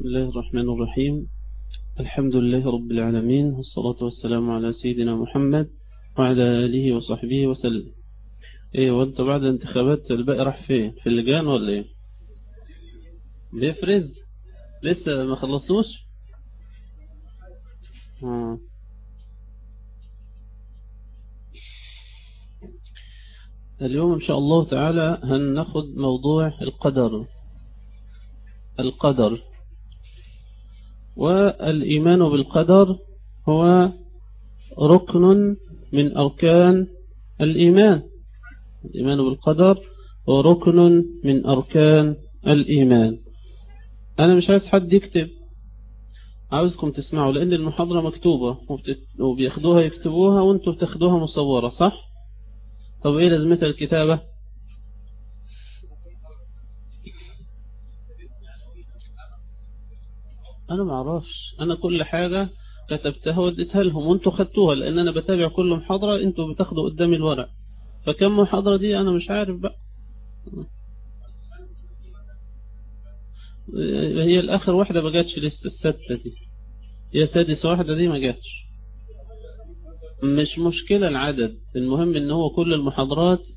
بسم الله الرحمن الرحيم. الحمد لله رب العالمين والصلاة والسلام على سيدنا محمد وعلى آله وصحبه وسلم. إيه وأنت بعد انتخابات الباقي راح فين في اللجان ولا إيه؟ بيفرز؟ لسه ما خلصوش؟ آه. اليوم إن شاء الله تعالى هناخد موضوع القدر. القدر. والإيمان بالقدر هو ركن من أركان الإيمان. الإيمان بالقدر هو ركن من أركان الإيمان. أنا مش عايز حد يكتب. عاوزكم تسمعوا لأن المحاضرة مكتوبة وبياخدوها يكتبوها وأنتوا بتاخدوها مصورة صح؟ طب إيه لازمتها الكتابة؟ أنا ما أعرفش. أنا كل حاجة كتبتها وديتها لهم وأنتوا خدتوها لأن أنا بتابع كل محاضرة أنتوا بتاخدوا قدامي الورق. فكم محاضرة دي؟ أنا مش عارف بقى. هي الآخر واحدة ما جاتش لسه الستة دي. هي سادس واحدة دي ما جاتش. مش مشكلة العدد. المهم إن هو كل المحاضرات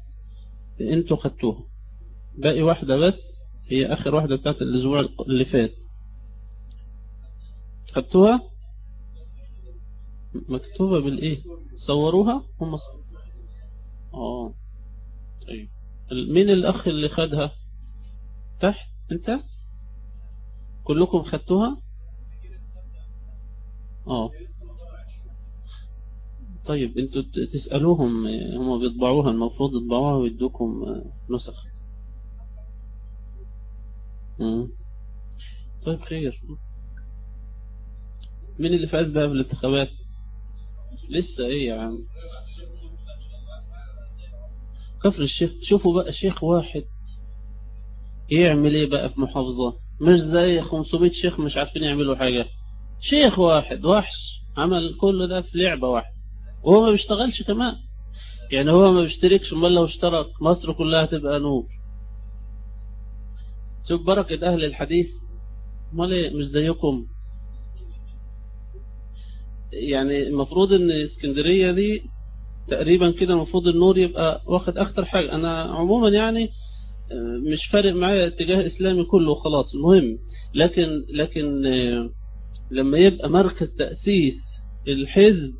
أنتوا خدتوها. باقي واحدة بس هي آخر واحدة بتاعت الأسبوع اللي فات. خدتوها مكتوبة بالإيه؟ صوروها؟ هم. آه طيب. مين الأخ اللي خدها؟ تحت؟ أنت؟ كلكم خدتوها؟ آه. طيب أنتوا تسألوهم هم بيطبعوها المفروض يطبعوها ويدوكم نسخ. مم. طيب خير. مين اللي فاز بقى في الانتخابات لسه إيه يا عم؟ كفر الشيخ شوفوا بقى شيخ واحد يعمل إيه بقى في محافظة؟ مش زي 500 شيخ مش عارفين يعملوا حاجة. شيخ واحد وحش عمل كل ده في لعبة واحدة. وهو ما بيشتغلش كمان. يعني هو ما بيشتركش أمال لو اشترك مصر كلها تبقى نور. شوف بركة أهل الحديث. أمال إيه؟ مش زيكم. يعني المفروض إن إسكندرية دي تقريبا كده المفروض النور يبقى واخد أكتر حاجة. أنا عموما يعني مش فارق معايا اتجاه إسلامي كله خلاص المهم. لكن لكن لما يبقى مركز تأسيس الحزب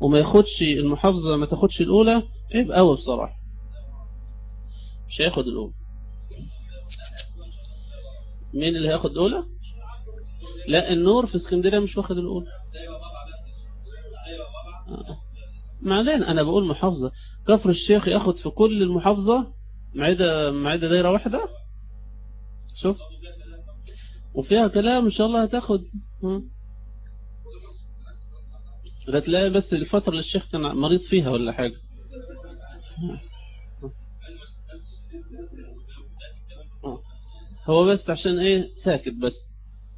وما ياخدش المحافظة ما تاخدش الأولى عيب قوي بصراحة. مش هياخد الأولى. مين اللي هياخد الأولى؟ لا النور في إسكندرية مش واخد الأولى. ما علينا أنا بقول محافظة. كفر الشيخ ياخد في كل المحافظة معدة معدة دايرة واحدة؟ شوف. وفيها كلام إن شاء الله هتاخد. ده تلاقي بس الفترة اللي الشيخ كان مريض فيها ولا حاجة. هو بس عشان إيه؟ ساكت بس.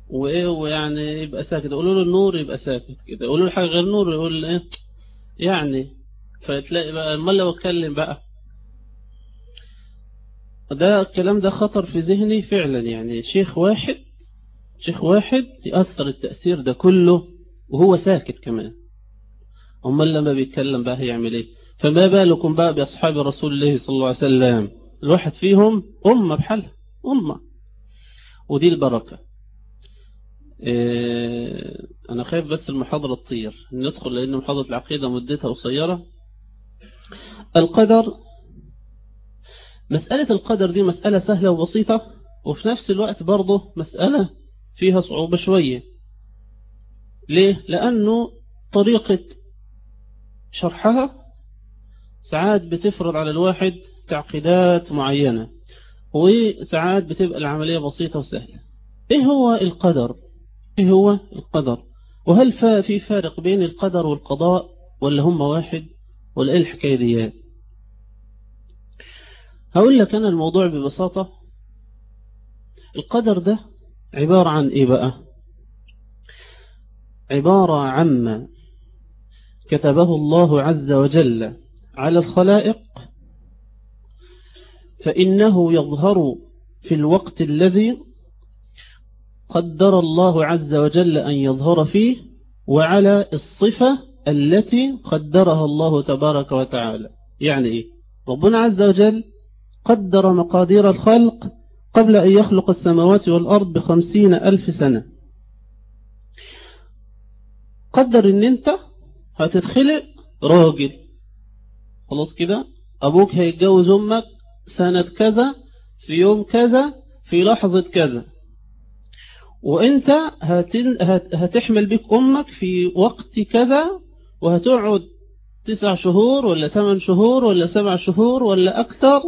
وإيه ويعني يبقى ساكت. يقولوا له النور يبقى ساكت كده. يقولوا له حاجة غير نور يقول إيه يعني. فتلاقي بقى امال لو أتكلم بقى. ده الكلام ده خطر في ذهني فعلا. يعني شيخ واحد شيخ واحد يأثر التأثير ده كله وهو ساكت كمان. امال لما بيتكلم بقى هيعمل إيه؟ فما بالكم بقى بأصحاب رسول الله صلى الله عليه وسلم؟ الواحد فيهم أمة بحالها أمة. ودي البركة. إيه أنا خايف بس المحاضره تطير ندخل لأن محاضره العقيدة مدتها قصيرة. القدر مسألة القدر دي مسألة سهلة وبسيطة وفي نفس الوقت برضه مسألة فيها صعوبة شوية. ليه؟ لأنه طريقة شرحها ساعات بتفرض على الواحد تعقيدات معينة وساعات بتبقى العملية بسيطة وسهلة. إيه هو القدر؟ إيه هو القدر. وهل في فارق بين القدر والقضاء ولا هم واحد؟ ولا إيه الحكاية دي؟ هقول لك أنا الموضوع ببساطة. القدر ده عبارة عن إيه بقى؟ عبارة عما كتبه الله عز وجل على الخلائق فإنه يظهر في الوقت الذي قدر الله عز وجل أن يظهر فيه وعلى الصفة التي قدرها الله تبارك وتعالى. يعني إيه؟ ربنا عز وجل قدر مقادير الخلق قبل أن يخلق السماوات والأرض بخمسين ألف سنة. قدر إن أنت هتتخلق راجل. خلاص كده؟ أبوك هيتجوز أمك سنة كذا في يوم كذا في لحظة كذا. وانت هتن... هت... هتحمل بك أمك في وقت كذا وهتقعد تسع شهور ولا ثمان شهور ولا سبع شهور ولا أكثر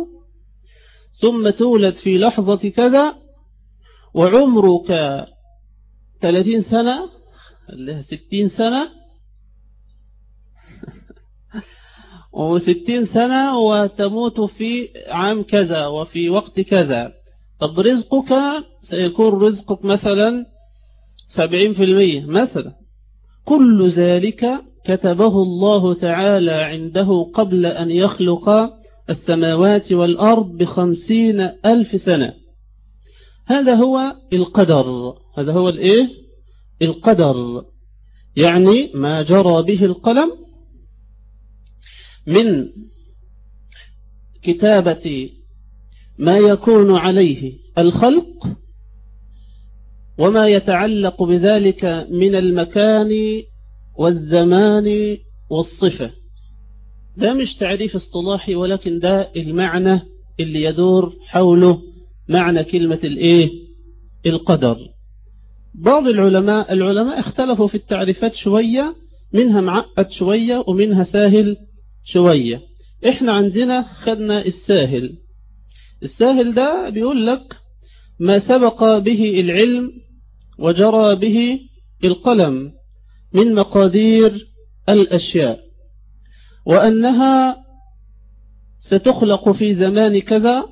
ثم تولد في لحظة كذا وعمرك 30 سنة لها ستين سنة وستين سنة وتموت في عام كذا وفي وقت كذا. طب رزقك سيكون رزقك مثلا سبعين في المية مثلا. كل ذلك كتبه الله تعالى عنده قبل أن يخلق السماوات والأرض بخمسين ألف سنة. هذا هو القدر. هذا هو الإيه؟ القدر. يعني ما جرى به القلم من كتابة ما يكون عليه الخلق وما يتعلق بذلك من المكان والزمان والصفة. ده مش تعريف اصطلاحي ولكن ده المعنى اللي يدور حوله معنى كلمة الإيه؟ القدر. بعض العلماء العلماء اختلفوا في التعريفات شوية منها معقد شوية ومنها ساهل شوية. إحنا عندنا خدنا الساهل. الساهل ده بيقول لك ما سبق به العلم وجرى به القلم من مقادير الأشياء وأنها ستخلق في زمان كذا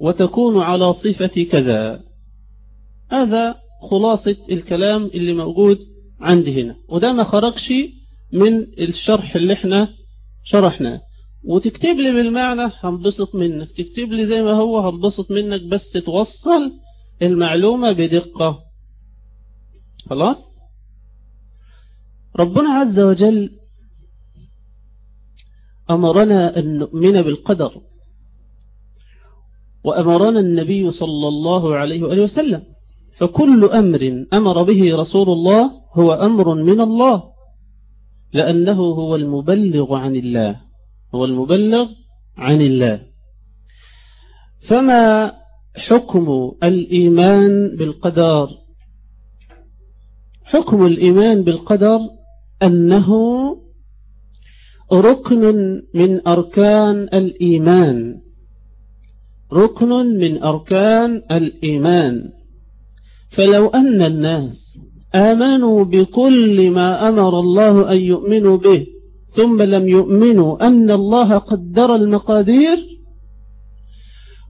وتكون على صفة كذا. هذا خلاصة الكلام اللي موجود عندي هنا. وده ما خرجش من الشرح اللي إحنا شرحناه. وتكتب لي بالمعنى هنبسط منك تكتب لي زي ما هو هنبسط منك بس توصل المعلومة بدقة. خلاص؟ ربنا عز وجل أمرنا أن نؤمن بالقدر وأمرنا النبي صلى الله عليه وآله وسلم فكل أمر أمر به رسول الله هو أمر من الله لأنه هو المبلغ عن الله هو المبلغ عن الله. فما حكم الإيمان بالقدر. حكم الإيمان بالقدر أنه ركن من أركان الإيمان. ركن من أركان الإيمان. فلو أن الناس آمنوا بكل ما أمر الله أن يؤمنوا به ثم لم يؤمنوا أن الله قدر المقادير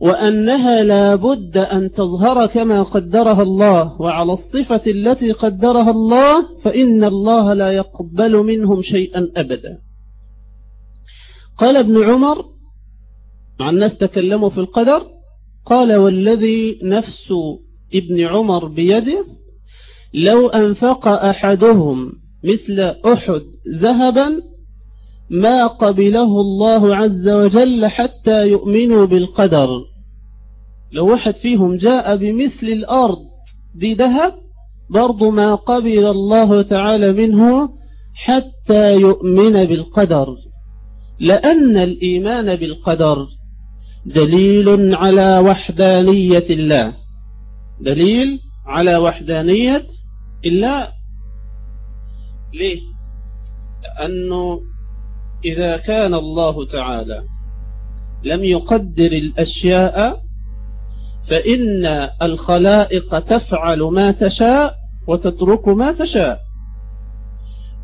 وأنها لا بد أن تظهر كما قدرها الله وعلى الصفة التي قدرها الله فإن الله لا يقبل منهم شيئا أبدا. قال ابن عمر مع الناس تكلموا في القدر قال والذي نفس ابن عمر بيده لو أنفق أحدهم مثل أحد ذهبا ما قبله الله عز وجل حتى يؤمنوا بالقدر. لو واحد فيهم جاء بمثل الأرض دي ذهب برضو ما قبل الله تعالى منه حتى يؤمن بالقدر. لأن الإيمان بالقدر دليل على وحدانية الله. دليل على وحدانية الله. ليه؟ لأنه إذا كان الله تعالى لم يقدر الأشياء فإن الخلائق تفعل ما تشاء وتترك ما تشاء.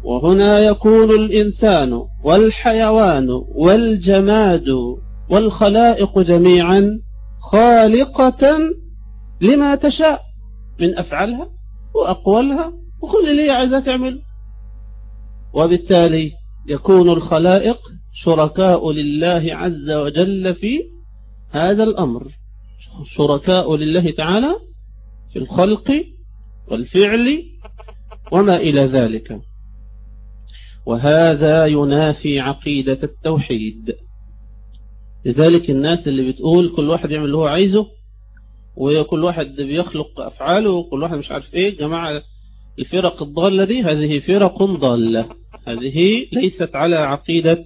وهنا يكون الإنسان والحيوان والجماد والخلائق جميعا خالقة لما تشاء من أفعالها وأقوالها وكل اللي عايزة تعمل. وبالتالي يكون الخلائق شركاء لله عز وجل في هذا الأمر. شركاء لله تعالى في الخلق والفعل وما إلى ذلك. وهذا ينافي عقيدة التوحيد. لذلك الناس اللي بتقول كل واحد يعمل اللي هو عايزه وكل واحد بيخلق أفعاله وكل واحد مش عارف إيه جماعة الفرق الضالة دي؟ هذه فرق ضالة. هذه ليست على عقيدة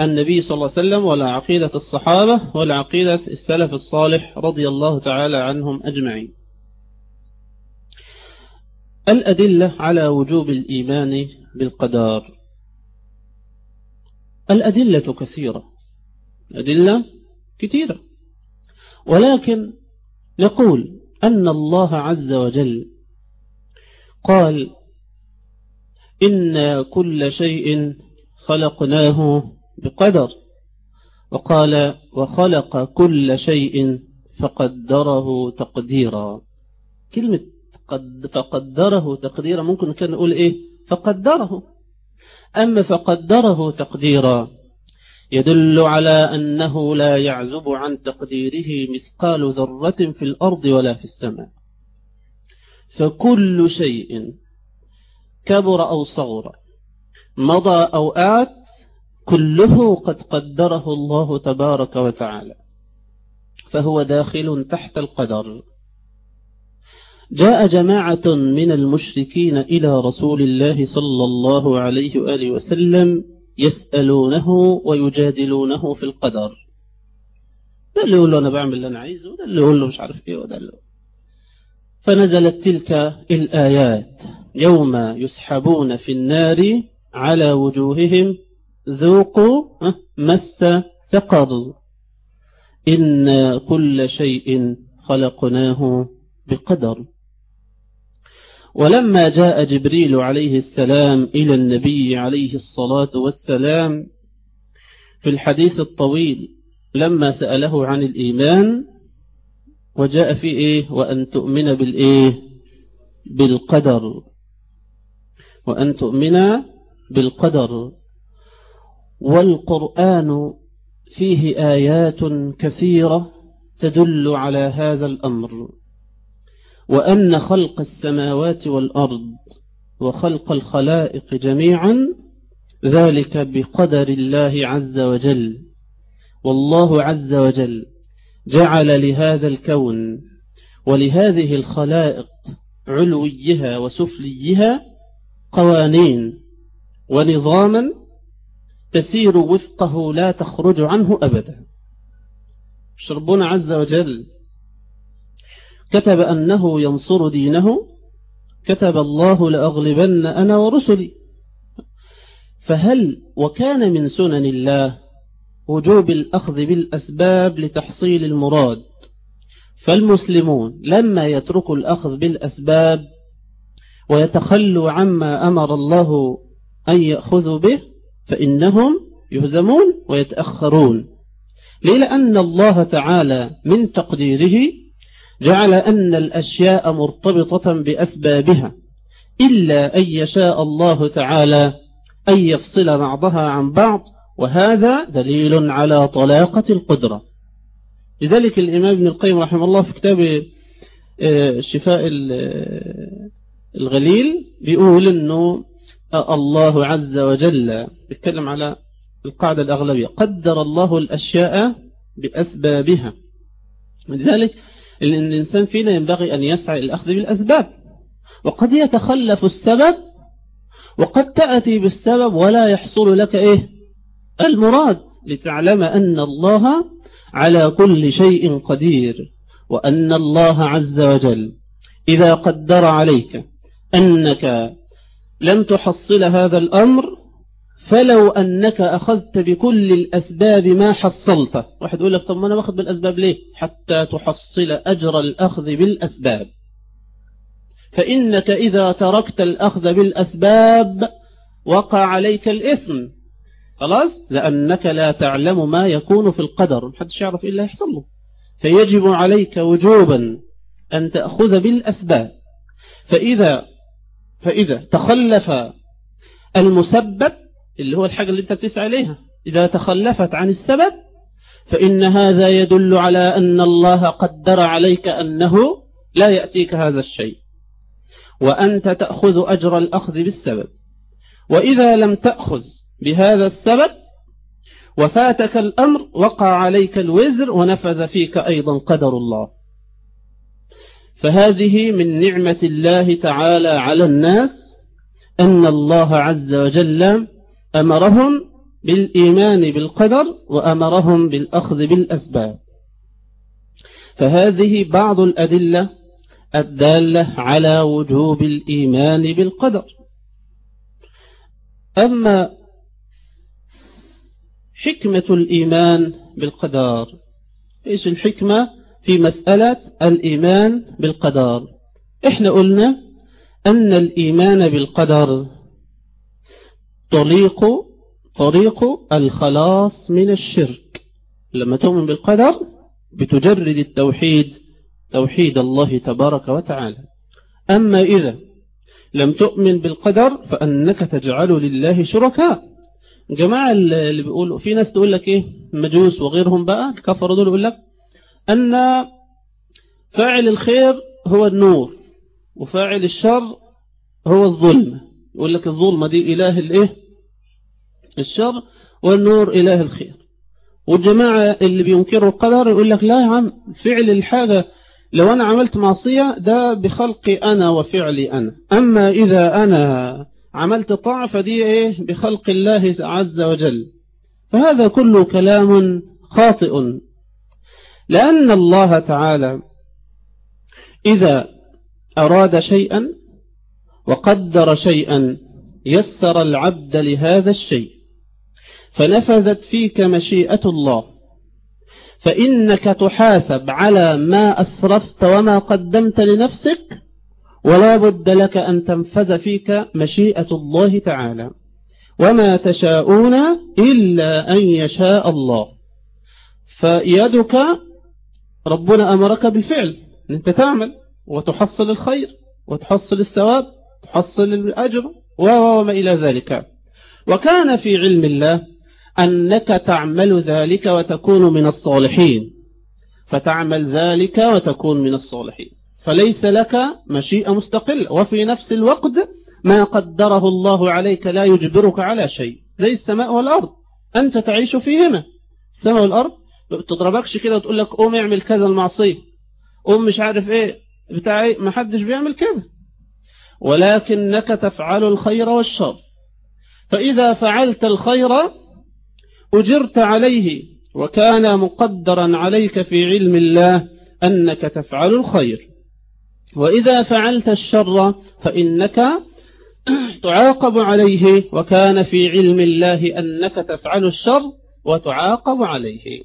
النبي صلى الله عليه وسلم ولا عقيدة الصحابة ولا عقيدة السلف الصالح رضي الله تعالى عنهم أجمعين. الأدلة على وجوب الإيمان بالقدر. الأدلة كثيرة. أدلة كثيرة. ولكن نقول أن الله عز وجل قال إن كل شيء خلقناه بقدر. وقال وخلق كل شيء فقدره تقديرا. كلمة قد فقدره تقديرا ممكن كان نقول إيه؟ فقدره. أما فقدره تقديرا يدل على أنه لا يعزب عن تقديره مثقال ذرة في الأرض ولا في السماء. فكل شيء كبر أو صغر مضى أو آت كله قد قدره الله تبارك وتعالى فهو داخل تحت القدر. جاء جماعة من المشركين إلى رسول الله صلى الله عليه وآله وسلم يسألونه ويجادلونه في القدر. ده اللي يقول له أنا بعمل اللي أنا عايزه وده اللي يقول له مش عارف إيه وده اللي فنزلت تلك الآيات. يوم يسحبون في النار على وجوههم ذوقوا مس سقر. إن كل شيء خلقناه بقدر. ولما جاء جبريل عليه السلام إلى النبي عليه الصلاة والسلام في الحديث الطويل لما سأله عن الإيمان وجاء في إيه؟ وأن تؤمن بالإيه بالقدر. وأن تؤمن بالقدر. والقرآن فيه آيات كثيرة تدل على هذا الأمر. وأن خلق السماوات والأرض وخلق الخلائق جميعا ذلك بقدر الله عز وجل. والله عز وجل جعل لهذا الكون ولهذه الخلائق علويها وسفليها قوانين ونظاما تسير وفقه لا تخرج عنه أبدا. ربنا عز وجل كتب أنه ينصر دينه كتب الله لأغلبن أنا ورسلي. فهل وكان من سنن الله وجوب الأخذ بالأسباب لتحصيل المراد. فالمسلمون لما يتركوا الأخذ بالأسباب ويتخلوا عما أمر الله أن يأخذوا به فإنهم يهزمون ويتأخرون. لأن الله تعالى من تقديره جعل أن الأشياء مرتبطة بأسبابها إلا أن يشاء الله تعالى أن يفصل بعضها عن بعض وهذا دليل على طلاقة القدرة. لذلك الإمام ابن القيم رحمه الله في كتاب آه، شفاء آه، الغليل بيقول أنه الله عز وجل بيتكلم على القاعدة الأغلبية. قدر الله الأشياء بأسبابها. لذلك الإنسان فينا ينبغي أن يسعى الأخذ بالأسباب. وقد يتخلف السبب وقد تأتي بالسبب ولا يحصل لك إيه؟ المراد لتعلم أن الله على كل شيء قدير وأن الله عز وجل إذا قدر عليك أنك لن تحصل هذا الأمر فلو أنك أخذت بكل الأسباب ما حصلته واحد يقول لك طب ما أنا باخذ بالأسباب ليه؟ حتى تحصل أجر الأخذ بالأسباب. فإنك إذا تركت الأخذ بالأسباب وقع عليك الإثم. خلاص؟ لأنك لا تعلم ما يكون في القدر. محدش يعرف إلا يحصل له. فيجب عليك وجوبا أن تأخذ بالأسباب. فإذا فإذا تخلف المسبب اللي هو الحاجة اللي أنت بتسعى إليها إذا تخلفت عن السبب فإن هذا يدل على أن الله قدر عليك أنه لا يأتيك هذا الشيء. وأنت تأخذ أجر الأخذ بالسبب. وإذا لم تأخذ بهذا السبب وفاتك الأمر وقع عليك الوزر ونفذ فيك أيضا قدر الله. فهذه من نعمة الله تعالى على الناس أن الله عز وجل أمرهم بالإيمان بالقدر وأمرهم بالأخذ بالأسباب. فهذه بعض الأدلة الدالة على وجوب الإيمان بالقدر. أما حكمة الإيمان بالقدر. إيش الحكمة؟ في مسألة الإيمان بالقدر. إحنا قلنا أن الإيمان بالقدر طريق طريق الخلاص من الشرك. لما تؤمن بالقدر بتجرد التوحيد توحيد الله تبارك وتعالى. أما إذا لم تؤمن بالقدر فأنك تجعل لله شركاء. جماعة اللي بيقولوا في ناس تقول لك إيه؟ مجوس وغيرهم بقى الكفر دول يقول لك أن فاعل الخير هو النور وفاعل الشر هو الظلم. يقول لك الظلمة دي إله الإيه؟ الشر والنور إله الخير. والجماعة اللي بينكروا القدر يقول لك لا يا عم فعل الحاجة لو أنا عملت معصية ده بخلقي أنا وفعلي أنا. أما إذا أنا عملت طاعة فدي إيه؟ بخلق الله عز وجل. فهذا كله كلام خاطئ. لأن الله تعالى إذا أراد شيئا وقدر شيئا يسر العبد لهذا الشيء فنفذت فيك مشيئة الله. فإنك تحاسب على ما أسرفت وما قدمت لنفسك ولا بد لك أن تنفذ فيك مشيئة الله تعالى. وما تشاءون إلا أن يشاء الله. فيدك ربنا أمرك بالفعل. أن أنت تعمل وتحصل الخير وتحصل الثواب تحصل الأجر وما إلى ذلك. وكان في علم الله أنك تعمل ذلك وتكون من الصالحين. فتعمل ذلك وتكون من الصالحين. فليس لك مشيئة مستقلة. وفي نفس الوقت ما قدره الله عليك لا يجبرك على شيء. زي السماء والأرض. أنت تعيش فيهما. السماء والأرض ما بتضربكش كده وتقول لك قوم اعمل كذا المعصية. قوم مش عارف إيه. بتاعي ما حدش بيعمل كده. ولكنك تفعل الخير والشر. فإذا فعلت الخير أجرت عليه. وكان مقدرا عليك في علم الله أنك تفعل الخير. وإذا فعلت الشر فإنك تعاقب عليه وكان في علم الله أنك تفعل الشر وتعاقب عليه.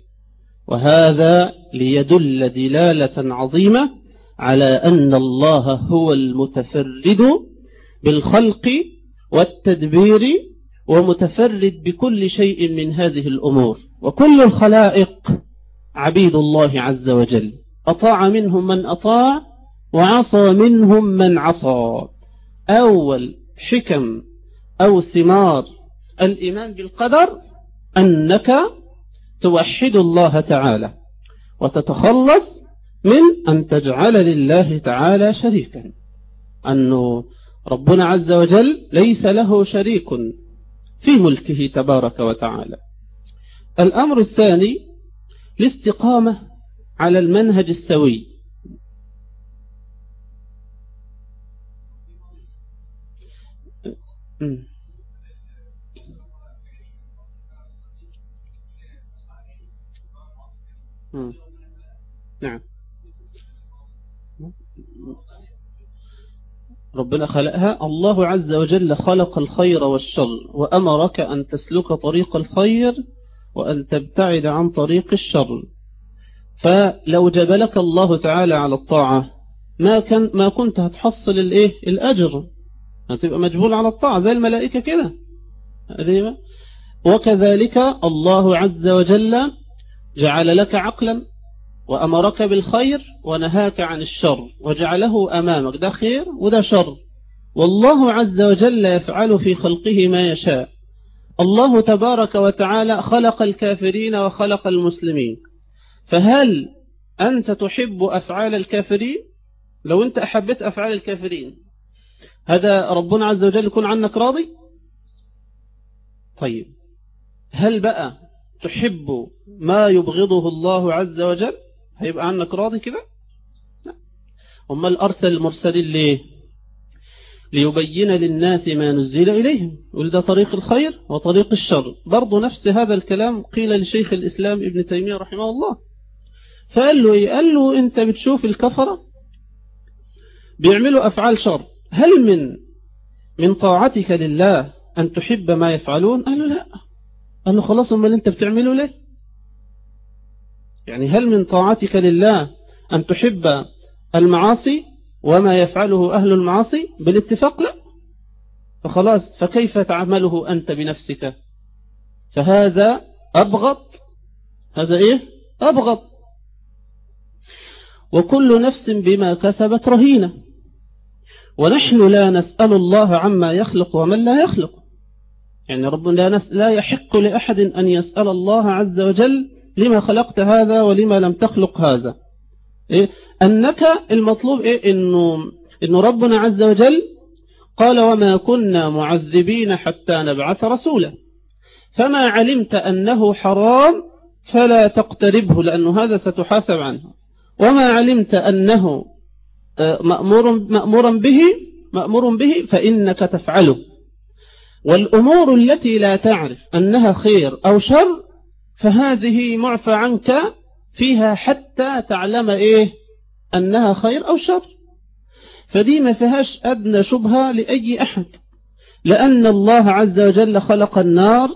وهذا ليدل دلالة عظيمة على أن الله هو المتفرد بالخلق والتدبير ومتفرد بكل شيء من هذه الأمور. وكل الخلائق عبيد الله عز وجل. أطاع منهم من أطاع وعصى منهم من عصى. أول حكم أو ثمار الإيمان بالقدر أنك توحد الله تعالى وتتخلص من أن تجعل لله تعالى شريكا. أنه ربنا عز وجل ليس له شريك في ملكه تبارك وتعالى. الأمر الثاني الاستقامة على المنهج السوي. نعم. ربنا خلقها. الله عز وجل خلق الخير والشر وأمرك أن تسلك طريق الخير وأن تبتعد عن طريق الشر. فلو جبلك الله تعالى على الطاعة ما كان ما كنت هتحصل الإيه؟ الأجر. هتبقى مجبول على الطاعة زي الملائكة كده. وكذلك الله عز وجل جعل لك عقلا وأمرك بالخير ونهاك عن الشر وجعله أمامك. ده خير وده شر. والله عز وجل يفعل في خلقه ما يشاء. الله تبارك وتعالى خلق الكافرين وخلق المسلمين. فهل أنت تحب أفعال الكافرين؟ لو أنت أحبت أفعال الكافرين هذا ربنا عز وجل يكون عنك راضي؟ طيب. هل بقى تحب ما يبغضه الله عز وجل؟ هيبقى عنك راضي كده؟ لا. أمال أرسل المرسلين ليه؟ ليبين للناس ما نزل إليهم. ولده طريق الخير وطريق الشر. برضو نفس هذا الكلام قيل لشيخ الإسلام ابن تيمية رحمه الله. فقال له إيه؟ قال له أنت بتشوف الكفرة بيعملوا أفعال شر. هل من من طاعتك لله أن تحب ما يفعلون؟ قال له لا. قال له خلاص أمال أنت بتعمله ليه؟ يعني هل من طاعتك لله أن تحب المعاصي وما يفعله أهل المعاصي؟ بالاتفاق لا. فخلاص فكيف تعمله أنت بنفسك؟ فهذا أبغض. هذا إيه؟ أبغض. وكل نفس بما كسبت رهينة. ونحن لا نسأل الله عما يخلق ومن لا يخلق يعني ربنا لا يحق لأحد أن يسأل الله عز وجل لما خلقت هذا ولما لم تخلق هذا إيه؟ أنك المطلوب إيه؟ إنه, إنه ربنا عز وجل قال وما كنا معذبين حتى نبعث رسولا فما علمت أنه حرام فلا تقتربه لأنه هذا ستحاسب عنه وما علمت أنه مأمور, مأمور به مأمور به فإنك تفعله. والأمور التي لا تعرف أنها خير أو شر فهذه معفى عنك فيها حتى تعلم إيه؟ أنها خير أو شر. فدي ما فيهاش أدنى شبهة لأي أحد. لأن الله عز وجل خلق النار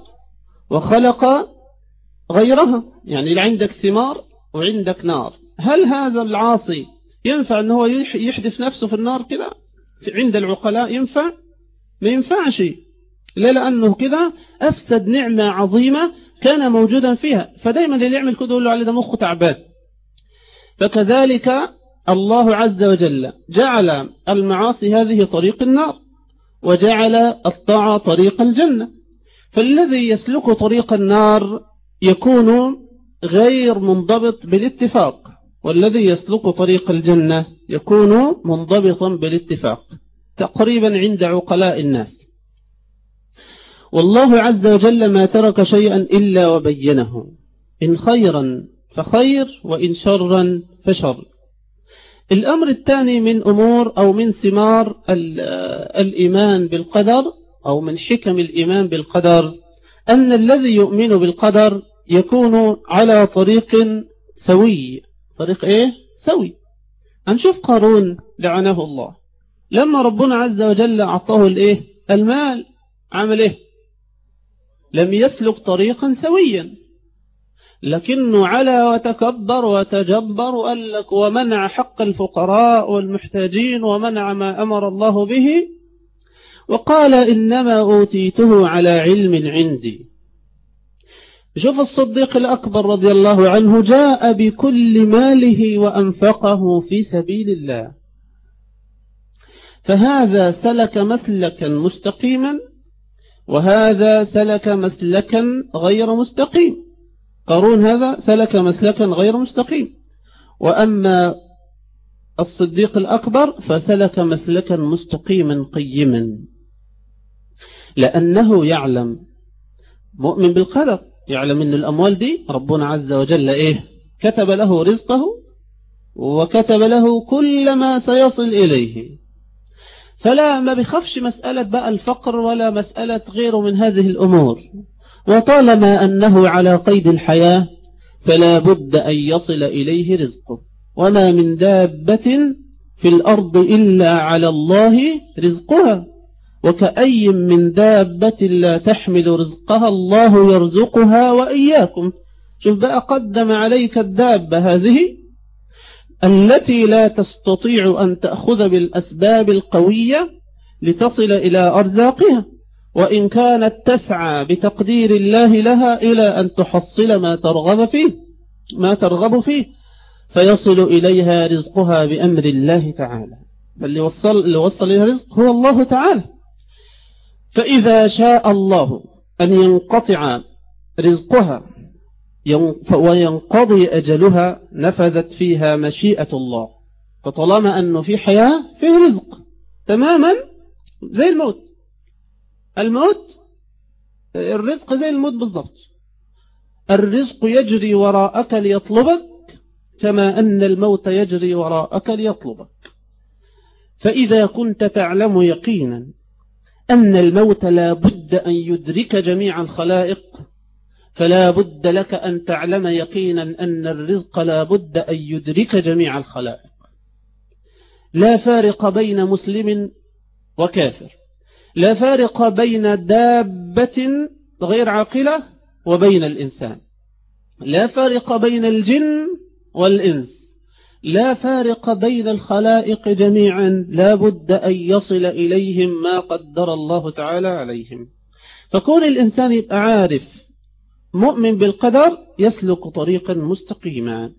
وخلق غيرها. يعني عندك ثمار وعندك نار. هل هذا العاصي ينفع أنه يحدث نفسه في النار كده؟ عند العقلاء ينفع؟ ما ينفعش. لا لأنه كده أفسد نعمة عظيمة كان موجودا فيها. فدايما اللي يعمل كده يقول له على ده مخه تعبان. فكذلك الله عز وجل جعل المعاصي هذه طريق النار وجعل الطاعة طريق الجنة. فالذي يسلك طريق النار يكون غير منضبط بالاتفاق. والذي يسلك طريق الجنة يكون منضبطا بالاتفاق تقريبا عند عقلاء الناس. والله عز وجل ما ترك شيئا إلا وبينه. إن خيرا فخير وإن شرا فشر. الأمر الثاني من أمور أو من ثمار الإيمان بالقدر أو من حكم الإيمان بالقدر أن الذي يؤمن بالقدر يكون على طريق سوي. طريق إيه؟ سوي. هنشوف قارون لعنه الله. لما ربنا عز وجل أعطاه الإيه؟ المال عمل إيه؟ لم يسلك طريقا سويا. لكنه على وتكبر وتجبر وقال لك ومنع حق الفقراء والمحتاجين ومنع ما أمر الله به. وقال إنما أوتيته على علم عندي. شوف الصديق الأكبر رضي الله عنه جاء بكل ماله وأنفقه في سبيل الله. فهذا سلك مسلكا مستقيما وهذا سلك مسلكا غير مستقيم. قارون هذا سلك مسلكا غير مستقيم. وأما الصديق الأكبر فسلك مسلكا مستقيما قيما لأنه يعلم مؤمن بالقدر. يعلم أن الأموال دي ربنا عز وجل إيه؟ كتب له رزقه وكتب له كل ما سيصل إليه. فلا ما بيخافش مسألة بقى الفقر ولا مسألة غيره من هذه الأمور. وطالما أنه على قيد الحياة فلا بد أن يصل إليه رزقه. وما من دابة في الأرض إلا على الله رزقها. وكأي من دابة لا تحمل رزقها الله يرزقها وإياكم. شوف بقى قدم عليك الدابة هذه التي لا تستطيع أن تأخذ بالأسباب القوية لتصل إلى أرزاقها. وإن كانت تسعى بتقدير الله لها إلى أن تحصل ما ترغب فيه ما ترغب فيه فيصل إليها رزقها بأمر الله تعالى. فاللي وصل, اللي وصل إليها رزق هو الله تعالى. فإذا شاء الله أن ينقطع رزقها وينقضي أجلها نفذت فيها مشيئة الله. فطالما أنه في حياة فيه رزق. تماما زي الموت. الموت الرزق زي الموت بالضبط. الرزق يجري وراءك ليطلبك كما أن الموت يجري وراءك ليطلبك. فإذا كنت تعلم يقينا أن الموت لا بد أن يدرك جميع الخلائق فلا بد لك أن تعلم يقينا أن الرزق لا بد أن يدرك جميع الخلائق. لا فارق بين مسلم وكافر. لا فارق بين دابة غير عاقلة وبين الإنسان. لا فارق بين الجن والإنس. لا فارق بين الخلائق جميعا. لا بد أن يصل إليهم ما قدر الله تعالى عليهم. فكون الإنسان يبقى عارف مؤمن بالقدر يسلك طريقا مستقيما.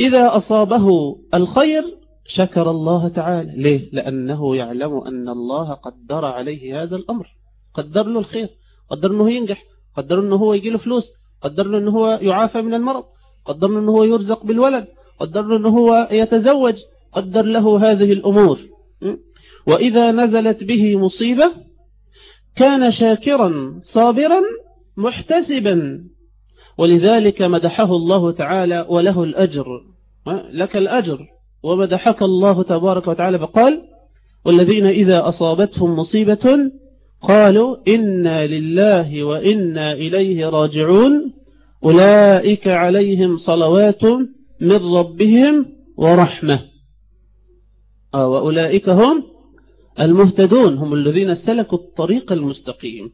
إذا أصابه الخير شكر الله تعالى ليه؟ لأنه يعلم أن الله قدر عليه هذا الأمر. قدر له الخير قدر أنه ينجح قدر أنه هو يجي له فلوس قدر له أنه هو يعافى من المرض قدر له أنه هو يرزق بالولد. قدر له أنه هو يتزوج قدر له هذه الأمور. وإذا نزلت به مصيبة كان شاكرا صابرا محتسبا. ولذلك مدحه الله تعالى وله الأجر. لك الأجر. ومدحك الله تبارك وتعالى فقال والذين إذا أصابتهم مصيبة قالوا إنا لله وإنا إليه راجعون. أولئك عليهم صلوات من ربهم ورحمة. آه، وأولئك هم المهتدون هم الذين سلكوا الطريق المستقيم.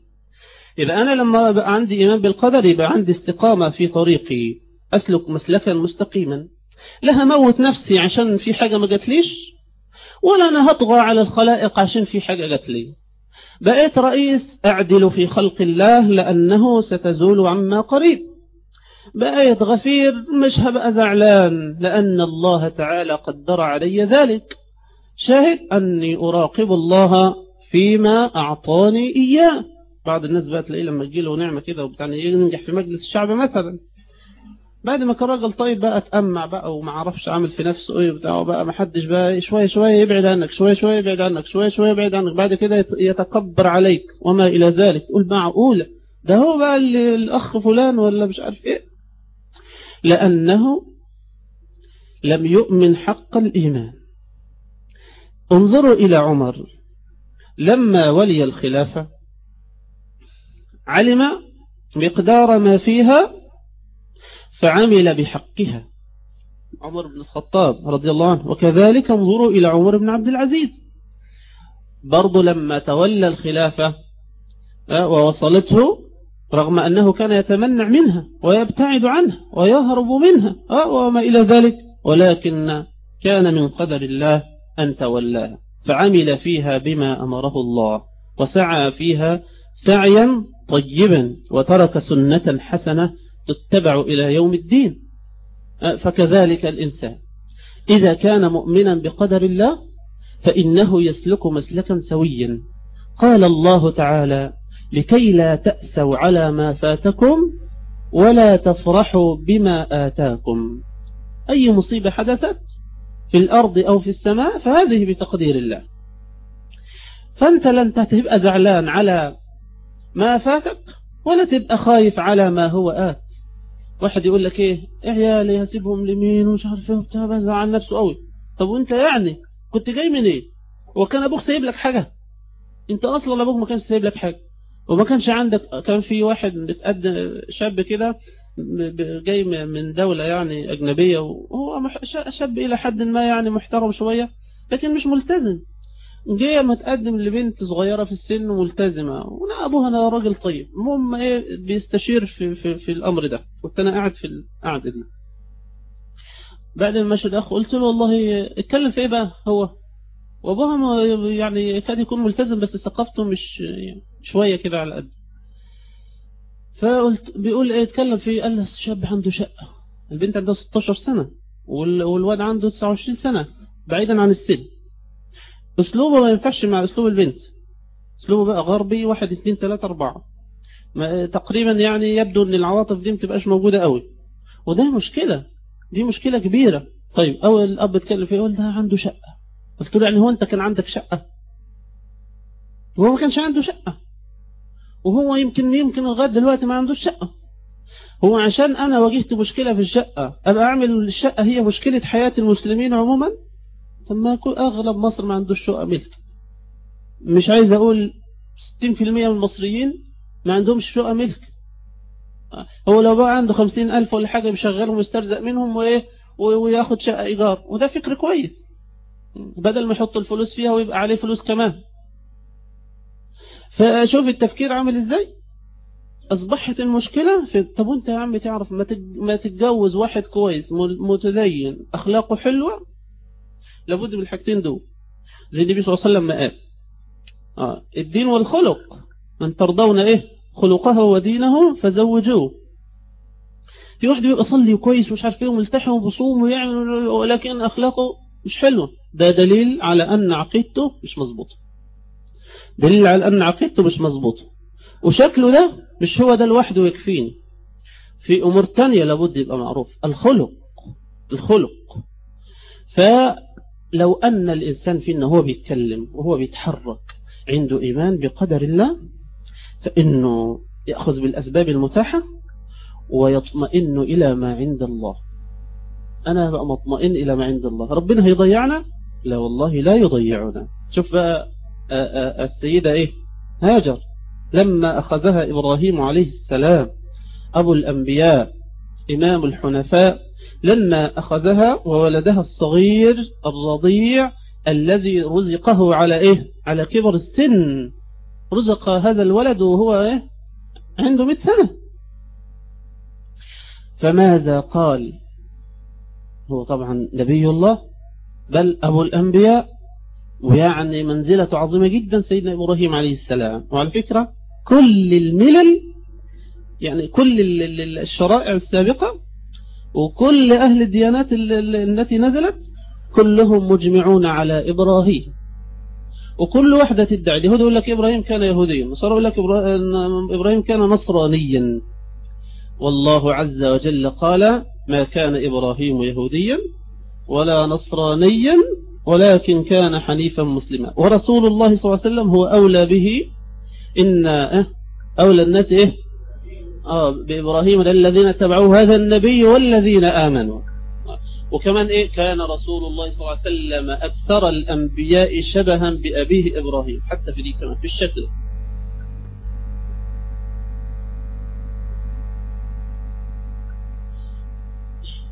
إذا أنا لما بقى عندي إيمان بالقدر يبقى عندي استقامة في طريقي. أسلك مسلكا مستقيما. لها موت نفسي عشان في حاجة ما جاتليش ولا أنا هطغى على الخلائق عشان في حاجة جات لي بقيت رئيس أعدل في خلق الله لأنه ستزول عما قريب. بقيت غفير مش هبقى زعلان لأن الله تعالى قدر علي ذلك. شاهد أني أراقب الله فيما أعطاني إياه. بعض الناس بقى تلاقيه لما تجي له نعمة كده وبتعني ينجح في مجلس الشعب مثلا. بعد ما كان راجل طيب بقى اتأمع بقى وما عرفش عامل في نفسه إيه بتاعه بقى ما حدش بقى شوية شوية يبعد عنك شوية شوية يبعد عنك شوية شوية يبعد عنك بعد كده يتكبر عليك وما إلى ذلك. تقول معقولة؟ ده هو بقى اللي الأخ فلان ولا مش عارف إيه. لأنه لم يؤمن حق الإيمان. انظروا إلى عمر. لما ولي الخلافة علم مقدار ما فيها فعمل بحقها. عمر بن الخطاب رضي الله عنه. وكذلك انظروا إلى عمر بن عبد العزيز. برضو لما تولى الخلافة ووصلته رغم أنه كان يتمنع منها ويبتعد عنها ويهرب منها آه، وما إلى ذلك. ولكن كان من قدر الله أن تولاها فعمل فيها بما أمره الله وسعى فيها سعيا طيبا وترك سنة حسنة تتبع إلى يوم الدين. فكذلك الإنسان. إذا كان مؤمنا بقدر الله فإنه يسلك مسلكا سويا. قال الله تعالى لكي لا تأسوا على ما فاتكم ولا تفرحوا بما آتاكم. أي مصيبة حدثت في الأرض أو في السماء فهذه بتقدير الله. فأنت لن تبقى زعلان على ما فاتك ولا تبقى خايف على ما هو آت. واحد يقول لك إيه؟ عيالي هسيبهم لمين ومش عارف إيه وبتاع بزعل نفسه قوي. طب وأنت يعني كنت جاي منين؟ إيه وكان أبوك سايب لك حاجة؟ أنت أصلا أبوك ما كانش سايب لك حاجة. وما كانش عندك كان في واحد بتقدم شاب كده جاي من دولة يعني أجنبية وهو شاب إلى حد ما يعني محترم شوية لكن مش ملتزم. جاية متقدم لبنت صغيرة في السن ملتزمة. وأنا ابوها أنا راجل طيب. المهم إيه بيستشير في, في, في الأمر ده. كنت أنا قاعد في القعدة دي. بعد ما مشى الأخ قلت له والله اتكلم في إيه بقى هو؟ وابوها يعني كاد يكون ملتزم بس ثقافته مش شوية كده على قد فقلت بيقول إيه في قال له شاب عنده شقة. البنت عندها 16 سنة والواد عنده 29 سنة بعيدا عن السن. أسلوبه ما ينفعش مع أسلوب البنت. أسلوبه بقى غربي واحد اثنين ثلاثة أربعة. تقريبا يعني يبدو إن العواطف دي متبقاش موجودة قوي. وده مشكلة. دي مشكلة كبيرة. طيب أول الأب اتكلم فيه يقول ده عنده شقة. قلت له يعني هو أنت كان عندك شقة؟ وهو ما كانش عنده شقة. وهو يمكن يمكن لغاية دلوقتي ما عندوش شقة. هو عشان أنا واجهت مشكلة في الشقة أبقى أعمل الشقة هي مشكلة حياة المسلمين عموما؟ طب ما أغلب مصر ما عندوش شقة ملك. مش عايز أقول 60% من المصريين ما عندهمش شقة ملك. هو لو بقى عنده خمسين ألف ولا حاجة بيشغلهم ويسترزق منهم وإيه وياخد شقة إيجار. وده فكر كويس. بدل ما يحط الفلوس فيها ويبقى عليه فلوس كمان. فشوف التفكير عامل إزاي؟ أصبحت المشكلة في طب وأنت يا عم تعرف ما تتجوز واحد كويس متدين أخلاقه حلوة؟ لابد من الحاجتين دول. زي النبي صلى الله عليه وسلم ما قال. آه الدين والخلق. من ترضون إيه؟ خلقه ودينه فزوجوه. في واحد بيبقى صلي كويس ومش عارف إيه وملتحم وبصوم ويعمل ولكن أخلاقه مش حلوة. ده دليل على أن عقيدته مش مظبوطة. دليل على أن عقيدته مش مظبوطة. وشكله ده مش هو ده لوحده يكفيني. في أمور تانية لابد يبقى معروف. الخلق الخلق. فلو أن الإنسان فينا هو بيتكلم وهو بيتحرك عنده إيمان بقدر الله فإنه يأخذ بالأسباب المتاحة ويطمئن إلى ما عند الله. أنا بقى مطمئن إلى ما عند الله. ربنا هيضيعنا؟ لا والله لا يضيعنا. شوف بقى السيدة إيه؟ هاجر. لما أخذها إبراهيم عليه السلام أبو الأنبياء إمام الحنفاء لما أخذها وولدها الصغير الرضيع الذي رزقه على إيه؟ على كبر السن. رزق هذا الولد وهو إيه؟ عنده مئة سنة. فماذا قال؟ هو طبعا نبي الله بل أبو الأنبياء ويعني منزلة عظيمة جدا سيدنا إبراهيم عليه السلام. وعلى فكرة كل الملل يعني كل الشرائع السابقة وكل أهل الديانات التي نزلت كلهم مجمعون على إبراهيم. وكل واحدة تدعي اليهود يقول لك إبراهيم كان يهوديا النصارى يقول لك إبراهيم كان نصرانيا. والله عز وجل قال ما كان إبراهيم يهوديا ولا نصرانيا ولكن كان حنيفا مسلما ورسول الله صلى الله عليه وسلم هو أولى به إن إيه؟ أولى الناس إيه آه بإبراهيم الذين اتبعوه هذا النبي والذين آمنوا وكمان إيه كان رسول الله صلى الله عليه وسلم أكثر الأنبياء شبها بأبيه إبراهيم حتى في دي كمان في الشكل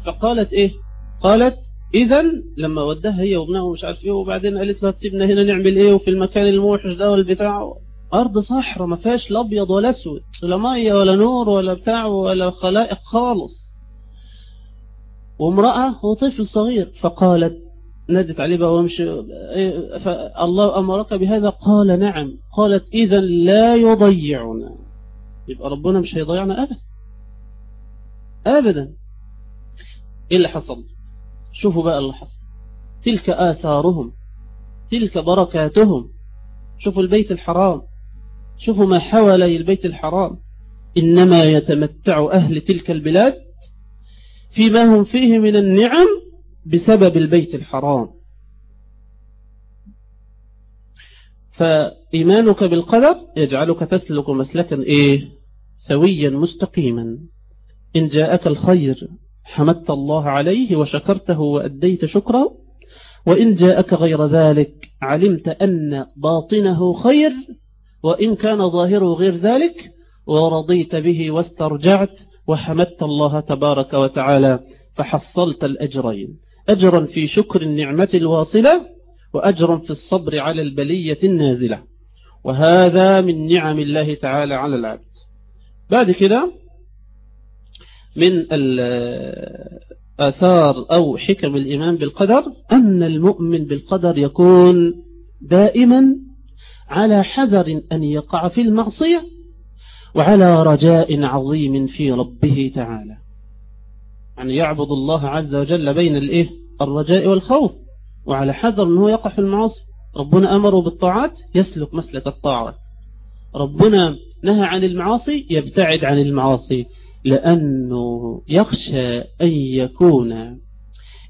فقالت إيه قالت إذا لما ودها هي وابنها ومش عارف إيه وبعدين قالت لها تسيبنا هنا نعمل إيه؟ وفي المكان الموحش ده والبتاع. أرض صحراء ما فيهاش لا أبيض ولا أسود لا مية ولا نور ولا بتاع ولا خلائق خالص. وامرأة وطفل صغير فقالت نادت عليه بقى ومش الله أمرك بهذا؟ قال نعم. قالت إذا لا يضيعنا. يبقى ربنا مش هيضيعنا أبدا. أبدا. إيه اللي حصل؟ شوفوا بقى اللي حصل. تلك آثارهم تلك بركاتهم. شوفوا البيت الحرام شوفوا ما حوالي البيت الحرام. إنما يتمتع أهل تلك البلاد فيما هم فيه من النعم بسبب البيت الحرام. فإيمانك بالقدر يجعلك تسلك مسلكا إيه؟ سويا مستقيما. إن جاءك الخير. حمدت الله عليه وشكرته وأديت شكره وإن جاءك غير ذلك علمت أن باطنه خير وإن كان ظاهره غير ذلك ورضيت به واسترجعت وحمدت الله تبارك وتعالى فحصلت الأجرين. أجرا في شكر النعمة الواصلة وأجرا في الصبر على البلية النازلة. وهذا من نعم الله تعالى على العبد. بعد كده من الآثار أو حكم الإيمان بالقدر أن المؤمن بالقدر يكون دائما على حذر أن يقع في المعصية وعلى رجاء عظيم في ربه تعالى. يعني يعبد الله عز وجل بين الإيه؟ الرجاء والخوف. وعلى حذر أنه يقع في المعاصي. ربنا أمره بالطاعات يسلك مسلك الطاعات. ربنا نهى عن المعاصي يبتعد عن المعاصي. لأنه يخشى أن يكون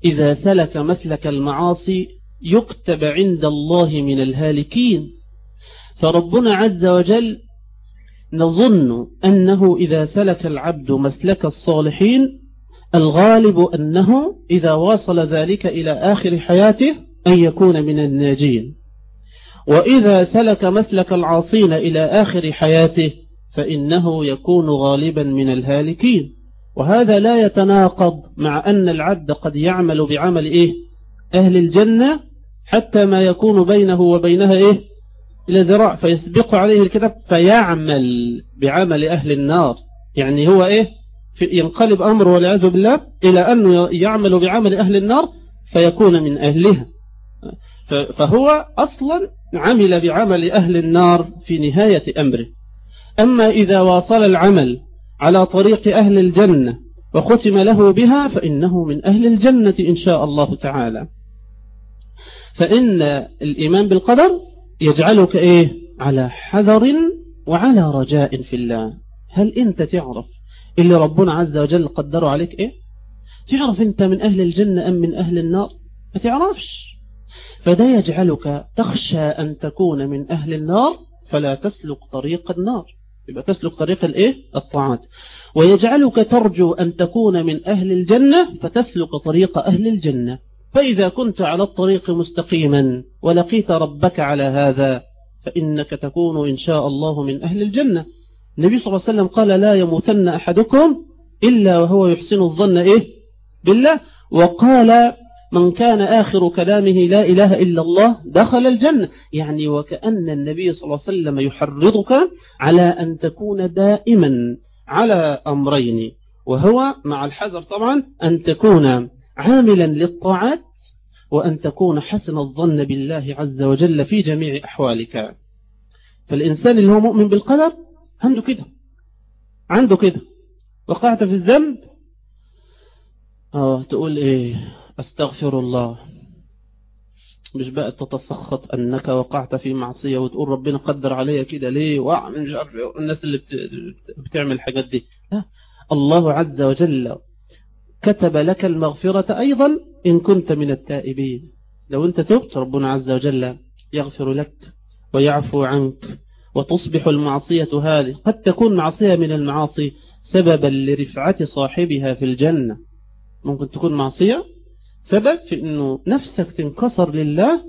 إذا سلك مسلك المعاصي يكتب عند الله من الهالكين. فربنا عز وجل نظن أنه إذا سلك العبد مسلك الصالحين الغالب أنه إذا واصل ذلك إلى آخر حياته أن يكون من الناجين. وإذا سلك مسلك العاصين إلى آخر حياته فإنه يكون غالبا من الهالكين. وهذا لا يتناقض مع أن العبد قد يعمل بعمل إيه؟ أهل الجنة حتى ما يكون بينه وبينها إيه؟ إلى ذراع فيسبق عليه الكتاب فيعمل بعمل أهل النار. يعني هو إيه؟ ينقلب أمره والعياذ بالله إلى أنه يعمل بعمل أهل النار فيكون من أهلها فهو أصلا عمل بعمل أهل النار في نهاية أمره. أما إذا واصل العمل على طريق أهل الجنة وختم له بها فإنه من أهل الجنة إن شاء الله تعالى. فإن الإيمان بالقدر يجعلك إيه؟ على حذر وعلى رجاء في الله. هل أنت تعرف اللي ربنا عز وجل قدره عليك إيه؟ تعرف أنت من أهل الجنة أم من أهل النار؟ ما تعرفش. فده يجعلك تخشى أن تكون من أهل النار فلا تسلك طريق النار. يبقى تسلك طريق الإيه؟ الطاعات. ويجعلك ترجو أن تكون من أهل الجنة فتسلك طريق أهل الجنة. فإذا كنت على الطريق مستقيما ولقيت ربك على هذا فإنك تكون إن شاء الله من أهل الجنة. النبي صلى الله عليه وسلم قال لا يموتن أحدكم إلا وهو يحسن الظن إيه؟ بالله. وقال من كان آخر كلامه لا إله إلا الله دخل الجنة. يعني وكأن النبي صلى الله عليه وسلم يحرضك على أن تكون دائما على أمرين وهو مع الحذر طبعا أن تكون عاملا للطاعات وأن تكون حسن الظن بالله عز وجل في جميع أحوالك. فالإنسان اللي هو مؤمن بالقدر عنده كده عنده كده. وقعت في الذنب آه تقول إيه؟ أستغفر الله. مش بقى تتسخط أنك وقعت في معصية وتقول ربنا قدر عليا كده ليه؟ واعمل مش عارف إيه. الناس اللي بتعمل الحاجات دي. لا. الله عز وجل كتب لك المغفرة أيضا إن كنت من التائبين. لو أنت تبت ربنا عز وجل يغفر لك ويعفو عنك وتصبح المعصية هذه. قد تكون معصية من المعاصي سببا لرفعة صاحبها في الجنة. ممكن تكون معصية سبب في أنه نفسك تنكسر لله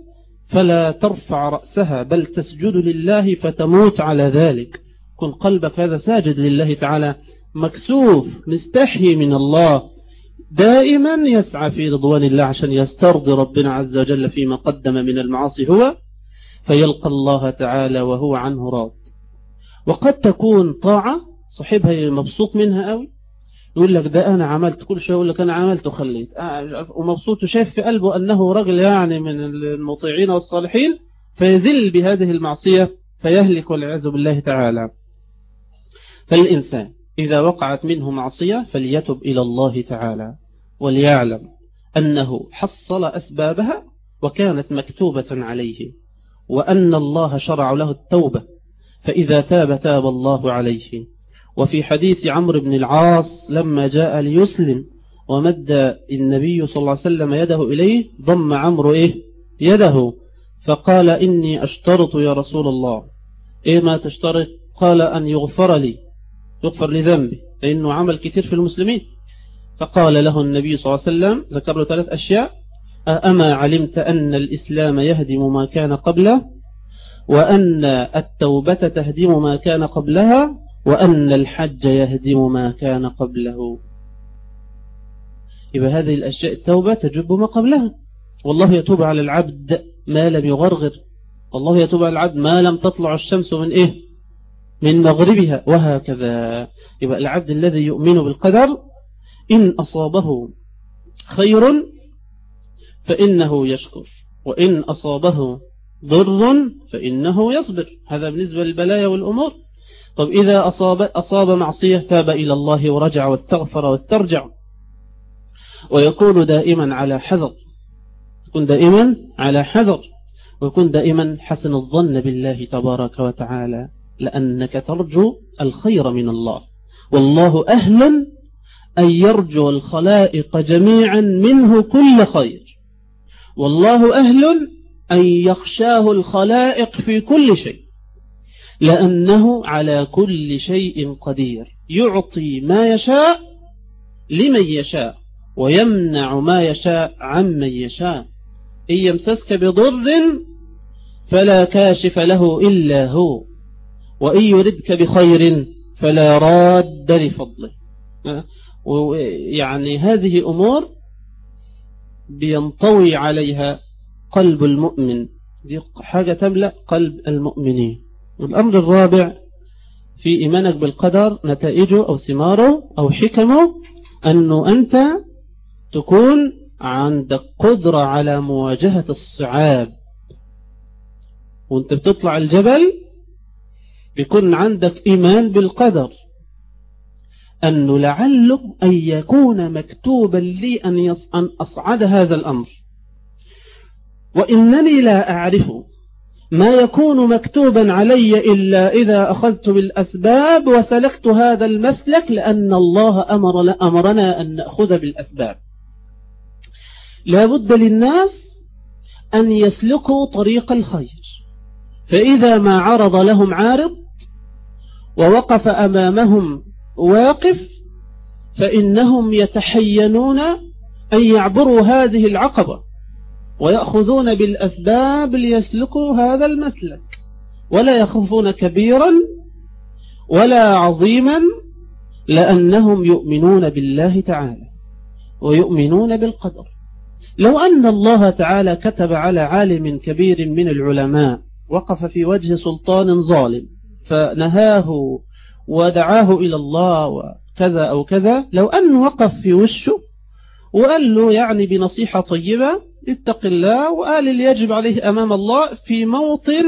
فلا ترفع رأسها بل تسجد لله فتموت على ذلك. كن قلبك هذا ساجد لله تعالى. مكسوف مستحي من الله. دائما يسعى في رضوان الله عشان يسترضي ربنا عز وجل فيما قدم من المعاصي هو فيلقى الله تعالى وهو عنه راض. وقد تكون طاعة صاحبها مبسوط منها قوي يقول لك ده أنا عملت كل شيء يقول لك أنا عملت وخليت. آه، ومبسوط وشايف في قلبه أنه رجل يعني من المطيعين والصالحين فيذل بهذه المعصية فيهلك والعياذ بالله تعالى. فالإنسان إذا وقعت منه معصية فليتب إلى الله تعالى وليعلم أنه حصل أسبابها وكانت مكتوبة عليه وأن الله شرع له التوبة فإذا تاب تاب الله عليه. وفي حديث عمرو بن العاص لما جاء ليسلم ومد النبي صلى الله عليه وسلم يده إليه ضم عمرو إيه؟ يده فقال إني أشترط يا رسول الله. إيه ما تشترط؟ قال أن يغفر لي يغفر لذنبي لأنه عمل كثير في المسلمين. فقال له النبي صلى الله عليه وسلم ذكر له ثلاث أشياء. أما علمت أن الإسلام يهدم ما كان قبله وأن التوبة تهدم ما كان قبلها وأن الحج يهدم ما كان قبله. يبقى هذه الأشياء التوبة تجب ما قبلها. والله يتوب على العبد ما لم يغرغر. والله يتوب على العبد ما لم تطلع الشمس من إيه؟ من مغربها وهكذا. يبقى العبد الذي يؤمن بالقدر إن أصابه خير فإنه يشكر وإن أصابه ضر فإنه يصبر. هذا بالنسبة للبلايا والأمور. طب إذا أصاب, أصاب معصية تاب إلى الله ورجع واستغفر واسترجع. ويكون دائما على حذر. يكون دائما على حذر. ويكون دائما حسن الظن بالله تبارك وتعالى. لأنك ترجو الخير من الله. والله أهلا أن يرجو الخلائق جميعا منه كل خير. والله أهل أن يخشاه الخلائق في كل شيء. لأنه على كل شيء قدير. يعطي ما يشاء لمن يشاء ويمنع ما يشاء عمن يشاء. إن يمسسك بضر فلا كاشف له إلا هو وإن يردك بخير فلا راد لفضله. يعني هذه أمور بينطوي عليها قلب المؤمن. دي حاجة تملأ قلب المؤمنين. الأمر الرابع في إيمانك بالقدر نتائجه أو ثماره أو حكمه أنه أنت تكون عندك قدرة على مواجهة الصعاب. وأنت بتطلع الجبل بيكون عندك إيمان بالقدر. أنه لعله أن يكون مكتوبا لي أن أصعد هذا الأمر. وإنني لا أعرف ما يكون مكتوبا علي إلا إذا أخذت بالأسباب وسلكت هذا المسلك لأن الله أمر أمرنا أن نأخذ بالأسباب. لا بد للناس أن يسلكوا طريق الخير. فإذا ما عرض لهم عارض ووقف أمامهم واقف فإنهم يتحينون أن يعبروا هذه العقبة. ويأخذون بالأسباب ليسلكوا هذا المسلك. ولا يخافون كبيرا ولا عظيما لأنهم يؤمنون بالله تعالى ويؤمنون بالقدر. لو أن الله تعالى كتب على عالم كبير من العلماء وقف في وجه سلطان ظالم فنهاه ودعاه إلى الله وكذا أو كذا لو أن وقف في وشه وقال له يعني بنصيحة طيبة اتق الله وقال اللي يجب عليه أمام الله في موطن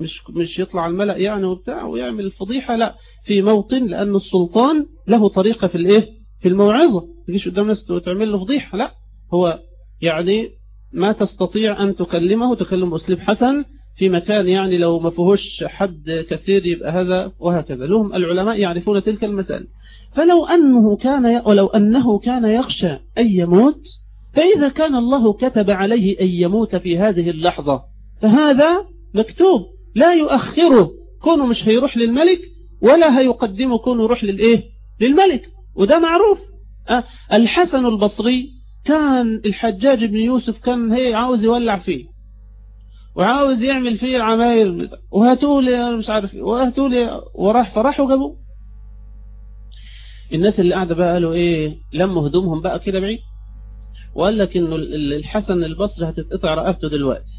مش مش يطلع الملأ يعني وبتاع ويعمل الفضيحة لا في موطن لأن السلطان له طريقة في الإيه؟ في الموعظة. تجيش قدام ناس وتعمل له فضيحة لا. هو يعني ما تستطيع أن تكلمه تكلم أسلوب حسن في مكان يعني لو ما فيهوش حد كثير يبقى هذا وهكذا. لهم العلماء يعرفون تلك المسائل. فلو أنه كان ولو أنه كان يخشى أن يموت فإذا كان الله كتب عليه أن يموت في هذه اللحظة فهذا مكتوب. لا يؤخره كونه مش هيروح للملك ولا هيقدمه كونه يروح للإيه؟ للملك. وده معروف. أه؟ الحسن البصري كان الحجاج بن يوسف كان هي عاوز يولع فيه وعاوز يعمل فيه العمايل وهاتوا لي مش عارف وهاتوا لي وراح فراح وجابوه الناس اللي قاعدة بقى قالوا إيه؟ لموا هدومهم بقى كده بعيد. وقال لك إنه الحسن البصري هتتقطع رقبته دلوقتي.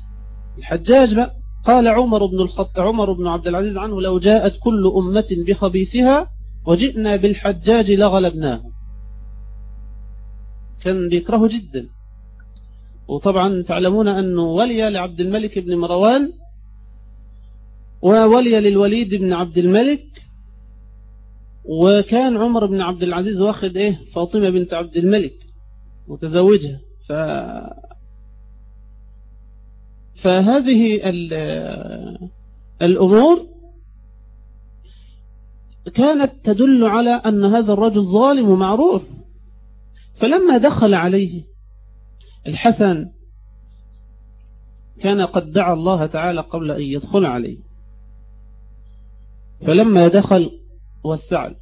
الحجاج بقى قال عمر بن الخط عمر بن عبد العزيز عنه لو جاءت كل أمة بخبيثها وجئنا بالحجاج لغلبناه كان بيكرهه جدا. وطبعا تعلمون أنه ولي لعبد الملك بن مروان وولي للوليد بن عبد الملك وكان عمر بن عبد العزيز واخد إيه؟ فاطمة بنت عبد الملك. متزوجها ف فهذه الأمور كانت تدل على أن هذا الرجل ظالم ومعروف. فلما دخل عليه الحسن كان قد دعا الله تعالى قبل أن يدخل عليه. فلما دخل والسعل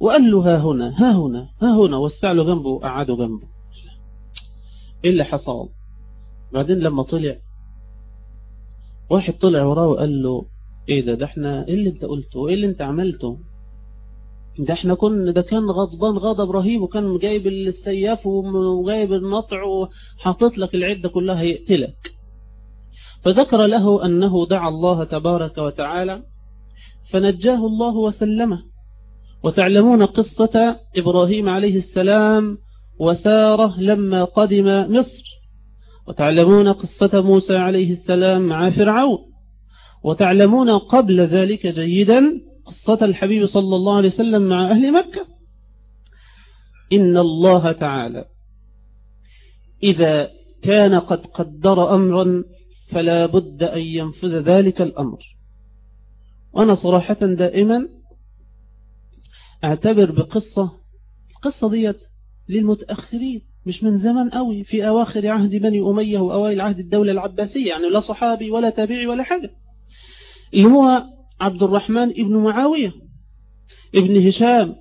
وقال له ها هنا ها هنا ها هنا والسعل جنبه وقعده جنبه إيه اللي حصل بعدين لما طلع واحد طلع وراه وقال له إيه ده؟ ده إحنا إيه اللي أنت قلته؟ إيه اللي أنت عملته؟ ده إحنا كنا ده كان غضبان غضب رهيب وكان جايب السياف وجايب النطع وحاطط لك العدة كلها يقتلك فذكر له أنه دعا الله تبارك وتعالى فنجاه الله وسلمه. وتعلمون قصة إبراهيم عليه السلام وسارة لما قدم مصر. وتعلمون قصة موسى عليه السلام مع فرعون. وتعلمون قبل ذلك جيدا قصة الحبيب صلى الله عليه وسلم مع أهل مكة. إن الله تعالى إذا كان قد قدر أمرا فلا بد أن ينفذ ذلك الأمر. وأنا صراحة دائما أعتبر بقصة القصة ديت للمتأخرين مش من زمان قوي في أواخر عهد بني أمية وأوائل عهد الدولة العباسية يعني لا صحابي ولا تابعي ولا حاجة اللي هو عبد الرحمن ابن معاوية ابن هشام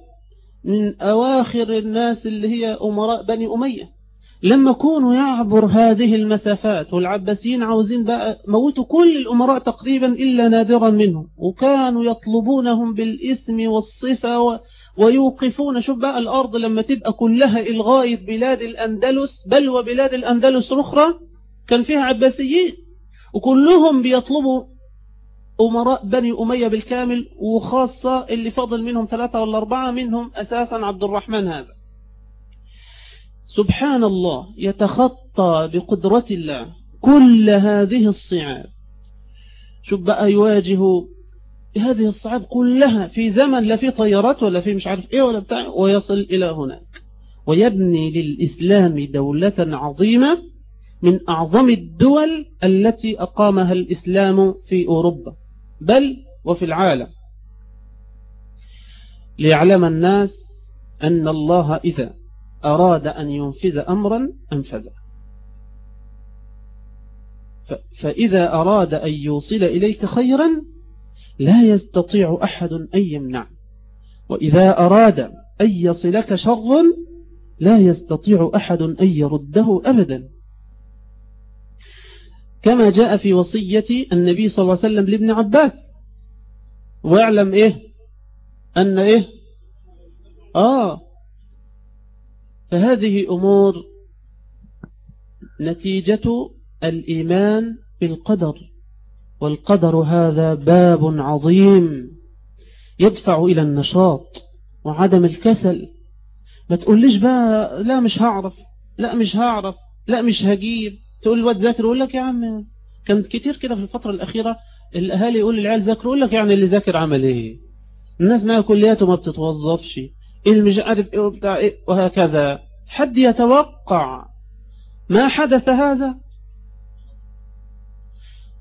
من أواخر الناس اللي هي أمراء بني أمية لما كونوا يعبر هذه المسافات والعباسيين عاوزين بقى موتوا كل الأمراء تقريبا إلا نادرا منهم وكانوا يطلبونهم بالاسم والصفة. ويوقفون شوف بقى الأرض لما تبقى كلها إلغاية بلاد الأندلس بل وبلاد الأندلس الأخرى كان فيها عباسيين وكلهم بيطلبوا أمراء بني أمية بالكامل وخاصة اللي فضل منهم ثلاثة ولا أربعة منهم أساسا عبد الرحمن هذا. سبحان الله يتخطى بقدرة الله كل هذه الصعاب. شوف بقى يواجه هذه الصعاب كلها في زمن لا في طيارات ولا في مش عارف إيه ولا بتاع ويصل إلى هناك. ويبني للإسلام دولة عظيمة من أعظم الدول التي أقامها الإسلام في أوروبا بل وفي العالم. ليعلم الناس أن الله إذا أراد أن ينفذ أمرا أنفذه. فإذا أراد أن يوصل إليك خيرا لا يستطيع أحد أن يمنع. وإذا أراد أن يصلك شر لا يستطيع أحد أن يرده أبدا. كما جاء في وصية النبي صلى الله عليه وسلم لابن عباس. واعلم إيه؟ أن إيه؟ آه. فهذه أمور نتيجة الإيمان بالقدر. والقدر هذا باب عظيم يدفع إلى النشاط وعدم الكسل. ما تقوليش بقى لا مش هعرف لا مش هعرف لا مش هجيب. تقول الواد ذاكر يقول لك يا عم كانت كتير كده في الفترة الأخيرة الأهالي يقول للعيال ذاكر يقول لك يعني اللي ذاكر عمل إيه؟ الناس ما كلياته ما بتتوظفش اللي مش عارف إيه وبتاع إيه وهكذا. حد يتوقع ما حدث هذا؟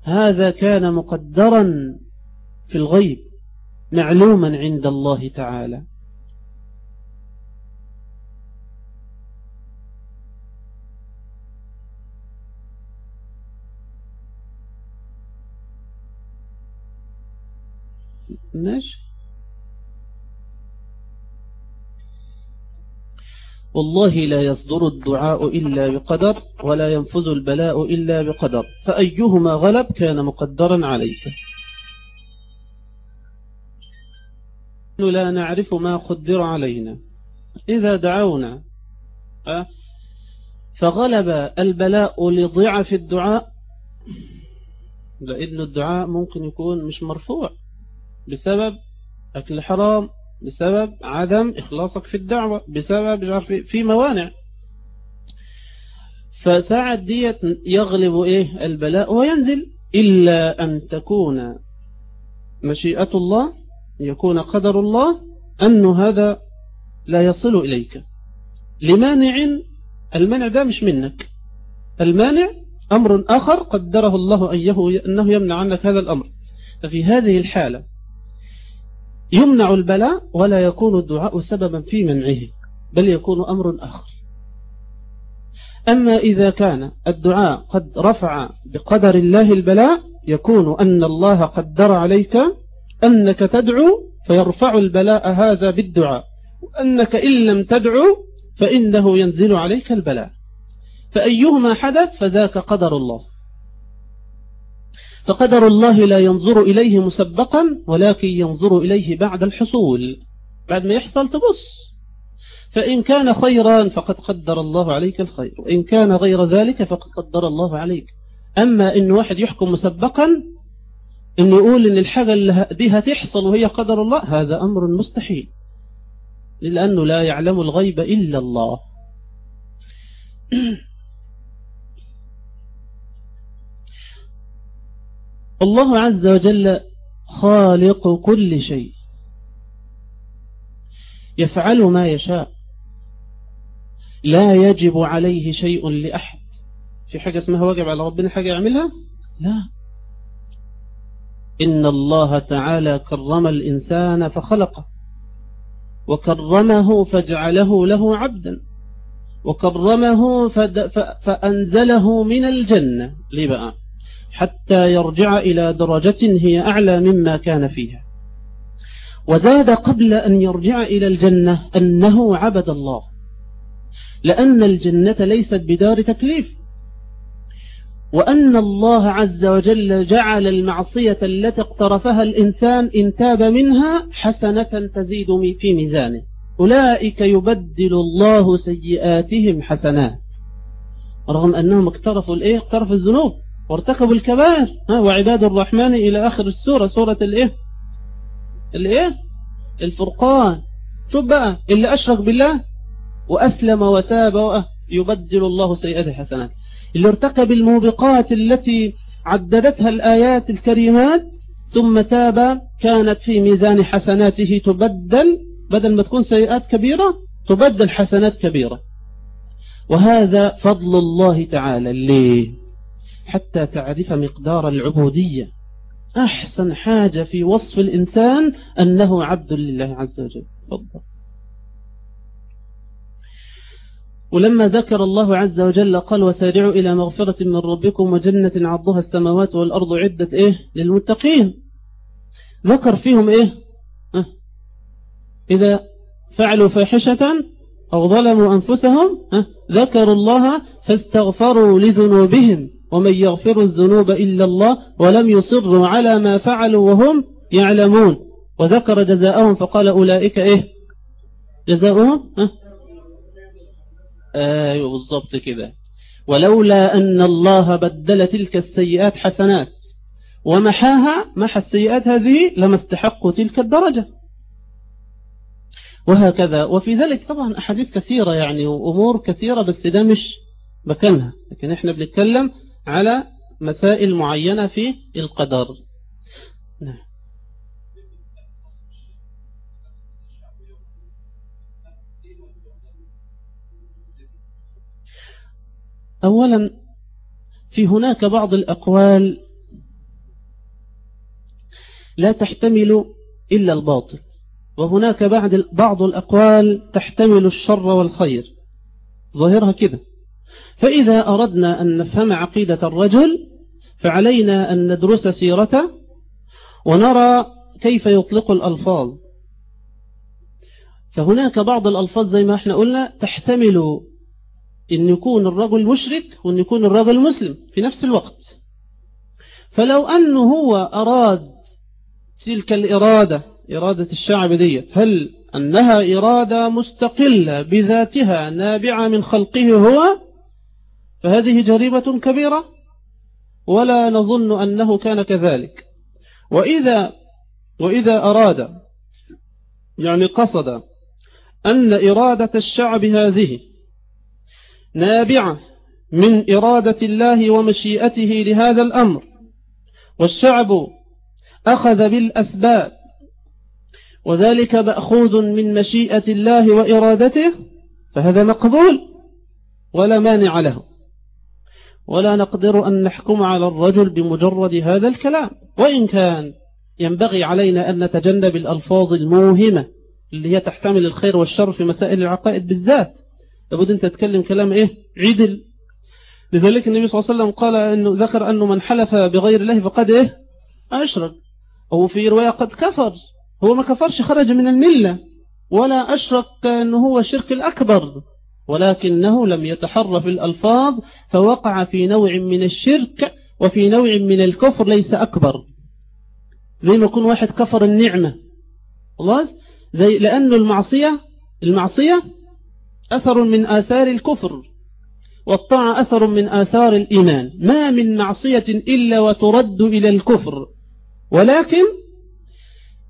هذا كان مقدرا في الغيب معلوما عند الله تعالى. ماشي. والله لا يصدر الدعاء إلا بقدر ولا ينفذ البلاء إلا بقدر. فأيهما غلب كان مقدرا عليك. لا نعرف ما قدر علينا. إذا دعونا فغلب البلاء لضعف الدعاء. لأن الدعاء ممكن يكون مش مرفوع بسبب أكل حرام بسبب عدم إخلاصك في الدعوة بسبب في موانع. فساعة ديت يغلب إيه؟ البلاء وينزل إلا أن تكون مشيئة الله يكون قدر الله أن هذا لا يصل إليك. لمانع المنع ده مش منك. المانع أمر آخر قدره الله أنه يمنع عنك هذا الأمر. ففي هذه الحالة يمنع البلاء ولا يكون الدعاء سببا في منعه بل يكون أمر آخر. أما إذا كان الدعاء قد رفع بقدر الله البلاء يكون أن الله قدر عليك أنك تدعو فيرفع البلاء هذا بالدعاء وأنك إن لم تدعو فإنه ينزل عليك البلاء. فأيهما حدث فذاك قدر الله. فقدر الله لا ينظر إليه مسبقا ولكن ينظر إليه بعد الحصول. بعد ما يحصل تبص. فإن كان خيرا فقد قدر الله عليك الخير وإن كان غير ذلك فقد قدر الله عليك. أما إن واحد يحكم مسبقا إن يقول إن الحاجة اللي دي هتحصل وهي قدر الله هذا أمر مستحيل. لأنه لا يعلم الغيب إلا الله. الله عز وجل خالق كل شيء. يفعل ما يشاء. لا يجب عليه شيء لأحد. في حاجة اسمها واجب على ربنا حاجة يعملها؟ لا. إن الله تعالى كرم الإنسان فخلقه. وكرمه فجعله له عبدا. وكرمه فأنزله من الجنة. ليه بقى؟ حتى يرجع إلى درجة هي أعلى مما كان فيها. وزاد قبل أن يرجع إلى الجنة أنه عبد الله لأن الجنة ليست بدار تكليف. وأن الله عز وجل جعل المعصية التي اقترفها الإنسان إن تاب منها حسنة تزيد في ميزانه. أولئك يبدل الله سيئاتهم حسنات. رغم أنهم اقترفوا الإيه؟ اقترفوا الذنوب. وارتكبوا الكبائر. وعباد الرحمن إلى آخر السورة سورة الإيه؟ الإيه؟ الفرقان. شوف بقى اللي أشرك بالله وأسلم وتاب يبدل الله سيئاته حسنات اللي ارتكب الموبقات التي عددتها الآيات الكريمات ثم تاب كانت في ميزان حسناته تبدل بدل ما تكون سيئات كبيرة تبدل حسنات كبيرة. وهذا فضل الله تعالى ليه؟ حتى تعرف مقدار العبودية. أحسن حاجة في وصف الإنسان أنه عبد لله عز وجل. فضل ولما ذكر الله عز وجل قال وسارعوا إلى مغفرة من ربكم وجنة عرضها السماوات والأرض عدة إيه؟ للمتقين. ذكر فيهم إيه؟ إذا فعلوا فاحشة أو ظلموا أنفسهم؟ ذكروا الله فاستغفروا لذنوبهم. ومن يغفر الذنوب إلا الله ولم يصروا على ما فعلوا وهم يعلمون. وذكر جزاءهم فقال أولئك إيه؟ جزاؤهم؟ أه؟ أيوه بالضبط كده. ولولا أن الله بدل تلك السيئات حسنات ومحاها محى السيئات هذه لما استحقوا تلك الدرجة. وهكذا. وفي ذلك طبعا أحاديث كثيرة يعني وأمور كثيرة بس ده مش مكانها. لكن إحنا بنتكلم على مسائل معينة في القدر. نعم. أولا في هناك بعض الأقوال لا تحتمل إلا الباطل وهناك بعض الأقوال تحتمل الشر والخير. ظاهرها كده فإذا أردنا أن نفهم عقيدة الرجل فعلينا أن ندرس سيرته ونرى كيف يطلق الألفاظ. فهناك بعض الألفاظ زي ما إحنا قلنا تحتمل أن يكون الرجل مشرك وأن يكون الرجل مسلم في نفس الوقت. فلو أنه هو أراد تلك الإرادة إرادة الشعب ديت هل أنها إرادة مستقلة بذاتها نابعة من خلقه هو؟ فهذه جريمة كبيرة ولا نظن أنه كان كذلك. وإذا, وإذا أراد يعني قصد أن إرادة الشعب هذه نابعة من إرادة الله ومشيئته لهذا الأمر والشعب أخذ بالأسباب وذلك مأخوذ من مشيئة الله وإرادته فهذا مقبول ولا مانع له. ولا نقدر أن نحكم على الرجل بمجرد هذا الكلام. وإن كان ينبغي علينا أن نتجنب الألفاظ الموهمة اللي هي تحتمل الخير والشر في مسائل العقائد بالذات لابد أن تتكلم كلام إيه؟ عدل. لذلك النبي صلى الله عليه وسلم قال أنه ذكر أنه من حلف بغير الله فقد إيه؟ أشرك. أو في رواية قد كفر. هو ما كفرش خرج من الملة. ولا أشرك أنه هو الشرك الأكبر. ولكنه لم يتحرف الألفاظ فوقع في نوع من الشرك وفي نوع من الكفر ليس أكبر. زي ما يكون واحد كفر النعمة. خلاص؟ زي لأنه المعصية المعصية أثر من آثار الكفر والطاعة أثر من آثار الإيمان. ما من معصية إلا وترد إلى الكفر. ولكن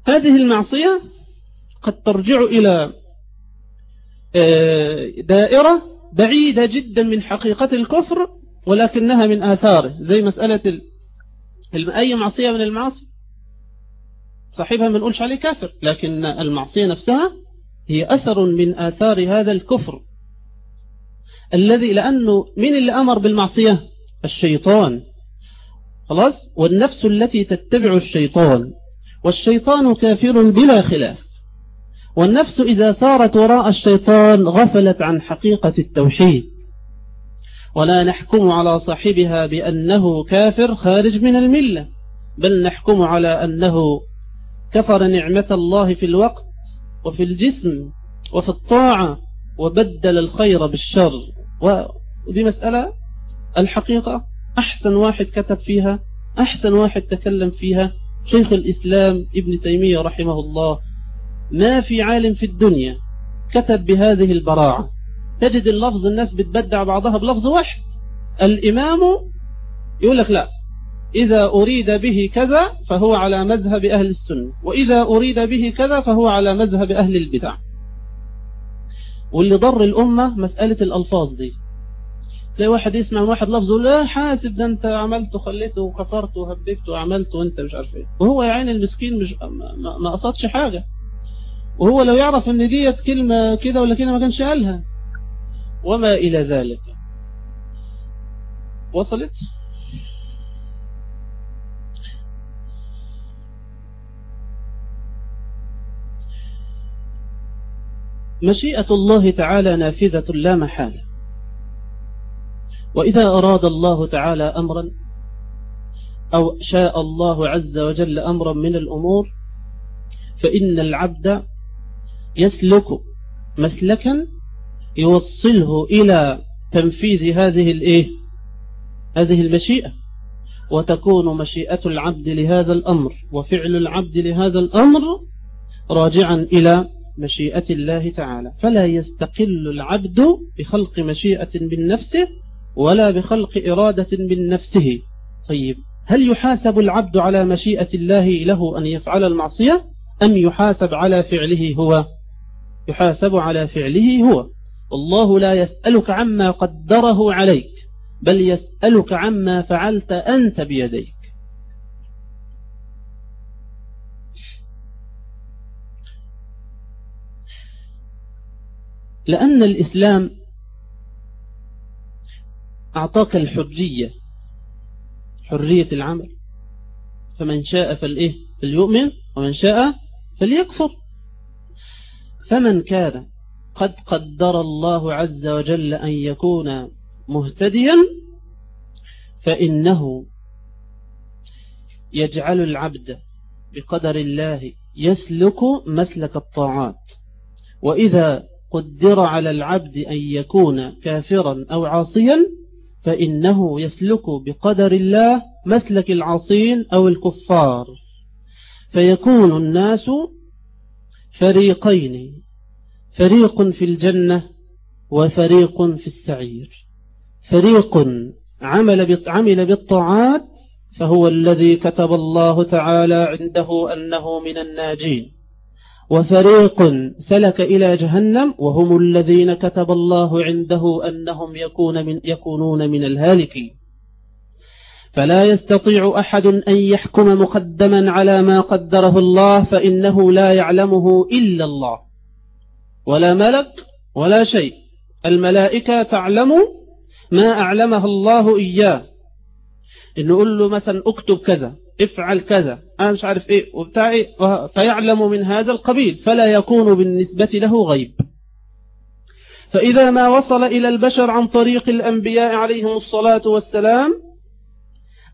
هذه المعصية قد ترجع إلى دائرة بعيدة جدا من حقيقة الكفر ولكنها من آثاره زي مسألة أي معصية من المعاصي؟ صاحبها ما نقولش عليه كافر لكن المعصية نفسها هي أثر من آثار هذا الكفر الذي لأنه من اللي أمر بالمعصية؟ الشيطان. خلاص؟ والنفس التي تتبع الشيطان. والشيطان كافر بلا خلاف. والنفس إذا سارت وراء الشيطان غفلت عن حقيقة التوحيد. ولا نحكم على صاحبها بأنه كافر خارج من الملة بل نحكم على أنه كفر نعمة الله في الوقت وفي الجسم وفي الطاعة وبدل الخير بالشر. ودي مسألة الحقيقة. أحسن واحد كتب فيها أحسن واحد تكلم فيها شيخ الإسلام ابن تيمية رحمه الله. ما في عالم في الدنيا كتب بهذه البراعة. تجد اللفظ الناس بتبدع بعضها بلفظ واحد. الإمام يقول لك لا إذا أريد به كذا فهو على مذهب أهل السنة وإذا أريد به كذا فهو على مذهب أهل البدع. واللي ضر الأمة مسألة الألفاظ دي. تلاقي واحد يسمع واحد لفظه لا حاسب ده انت عملت وخليته وكفرت وهببت وعملت وانت مش عارف إيه. وهو يا عين المسكين مش ما, قصدش حاجة. وهو لو يعرف إن ديت كلمة كده ولا كده ما كانش قالها. وما إلى ذلك. وصلت؟ مشيئة الله تعالى نافذة لا محالة. وإذا أراد الله تعالى أمرا أو شاء الله عز وجل أمرا من الأمور فإن العبد يسلك مسلكا يوصله إلى تنفيذ هذه الإيه هذه المشيئة. وتكون مشيئة العبد لهذا الأمر وفعل العبد لهذا الأمر راجعا إلى مشيئة الله تعالى. فلا يستقل العبد بخلق مشيئة من نفسه ولا بخلق إرادة من نفسه. طيب هل يحاسب العبد على مشيئة الله له أن يفعل المعصية أم يحاسب على فعله هو؟ يحاسب على فعله هو. والله لا يسألك عما قدره عليك بل يسألك عما فعلت أنت بيديك. لأن الإسلام أعطاك الحرية حرية العمل. فمن شاء فليؤمن ومن شاء فليكفر. فمن كان قد قدر الله عز وجل أن يكون مهتديا فإنه يجعل العبد بقدر الله يسلك مسلك الطاعات. وإذا قدر على العبد أن يكون كافرا أو عاصيا فإنه يسلك بقدر الله مسلك العاصين أو الكفار. فيكون الناس فريقين فريق في الجنة وفريق في السعير. فريق عمل عمل بالطاعات فهو الذي كتب الله تعالى عنده أنه من الناجين. وفريق سلك إلى جهنم وهم الذين كتب الله عنده أنهم يكون من يكونون من الهالكين. فلا يستطيع أحد أن يحكم مقدما على ما قدره الله فإنه لا يعلمه إلا الله. ولا ملك ولا شيء. الملائكة تعلم ما أعلمها الله إياه. نقول له مثلا اكتب كذا افعل كذا أنا مش عارف إيه وبتاع إيه فيعلم من هذا القبيل فلا يكون بالنسبة له غيب. فإذا ما وصل إلى البشر عن طريق الأنبياء عليهم الصلاة والسلام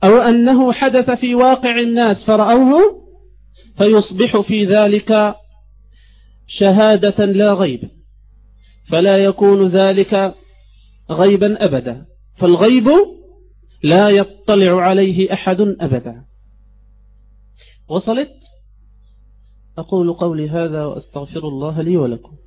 أو أنه حدث في واقع الناس فرأوه فيصبح في ذلك شهادة لا غيب. فلا يكون ذلك غيبا أبدا. فالغيب لا يطلع عليه أحد أبدا. وصلت؟ أقول قولي هذا وأستغفر الله لي ولكم.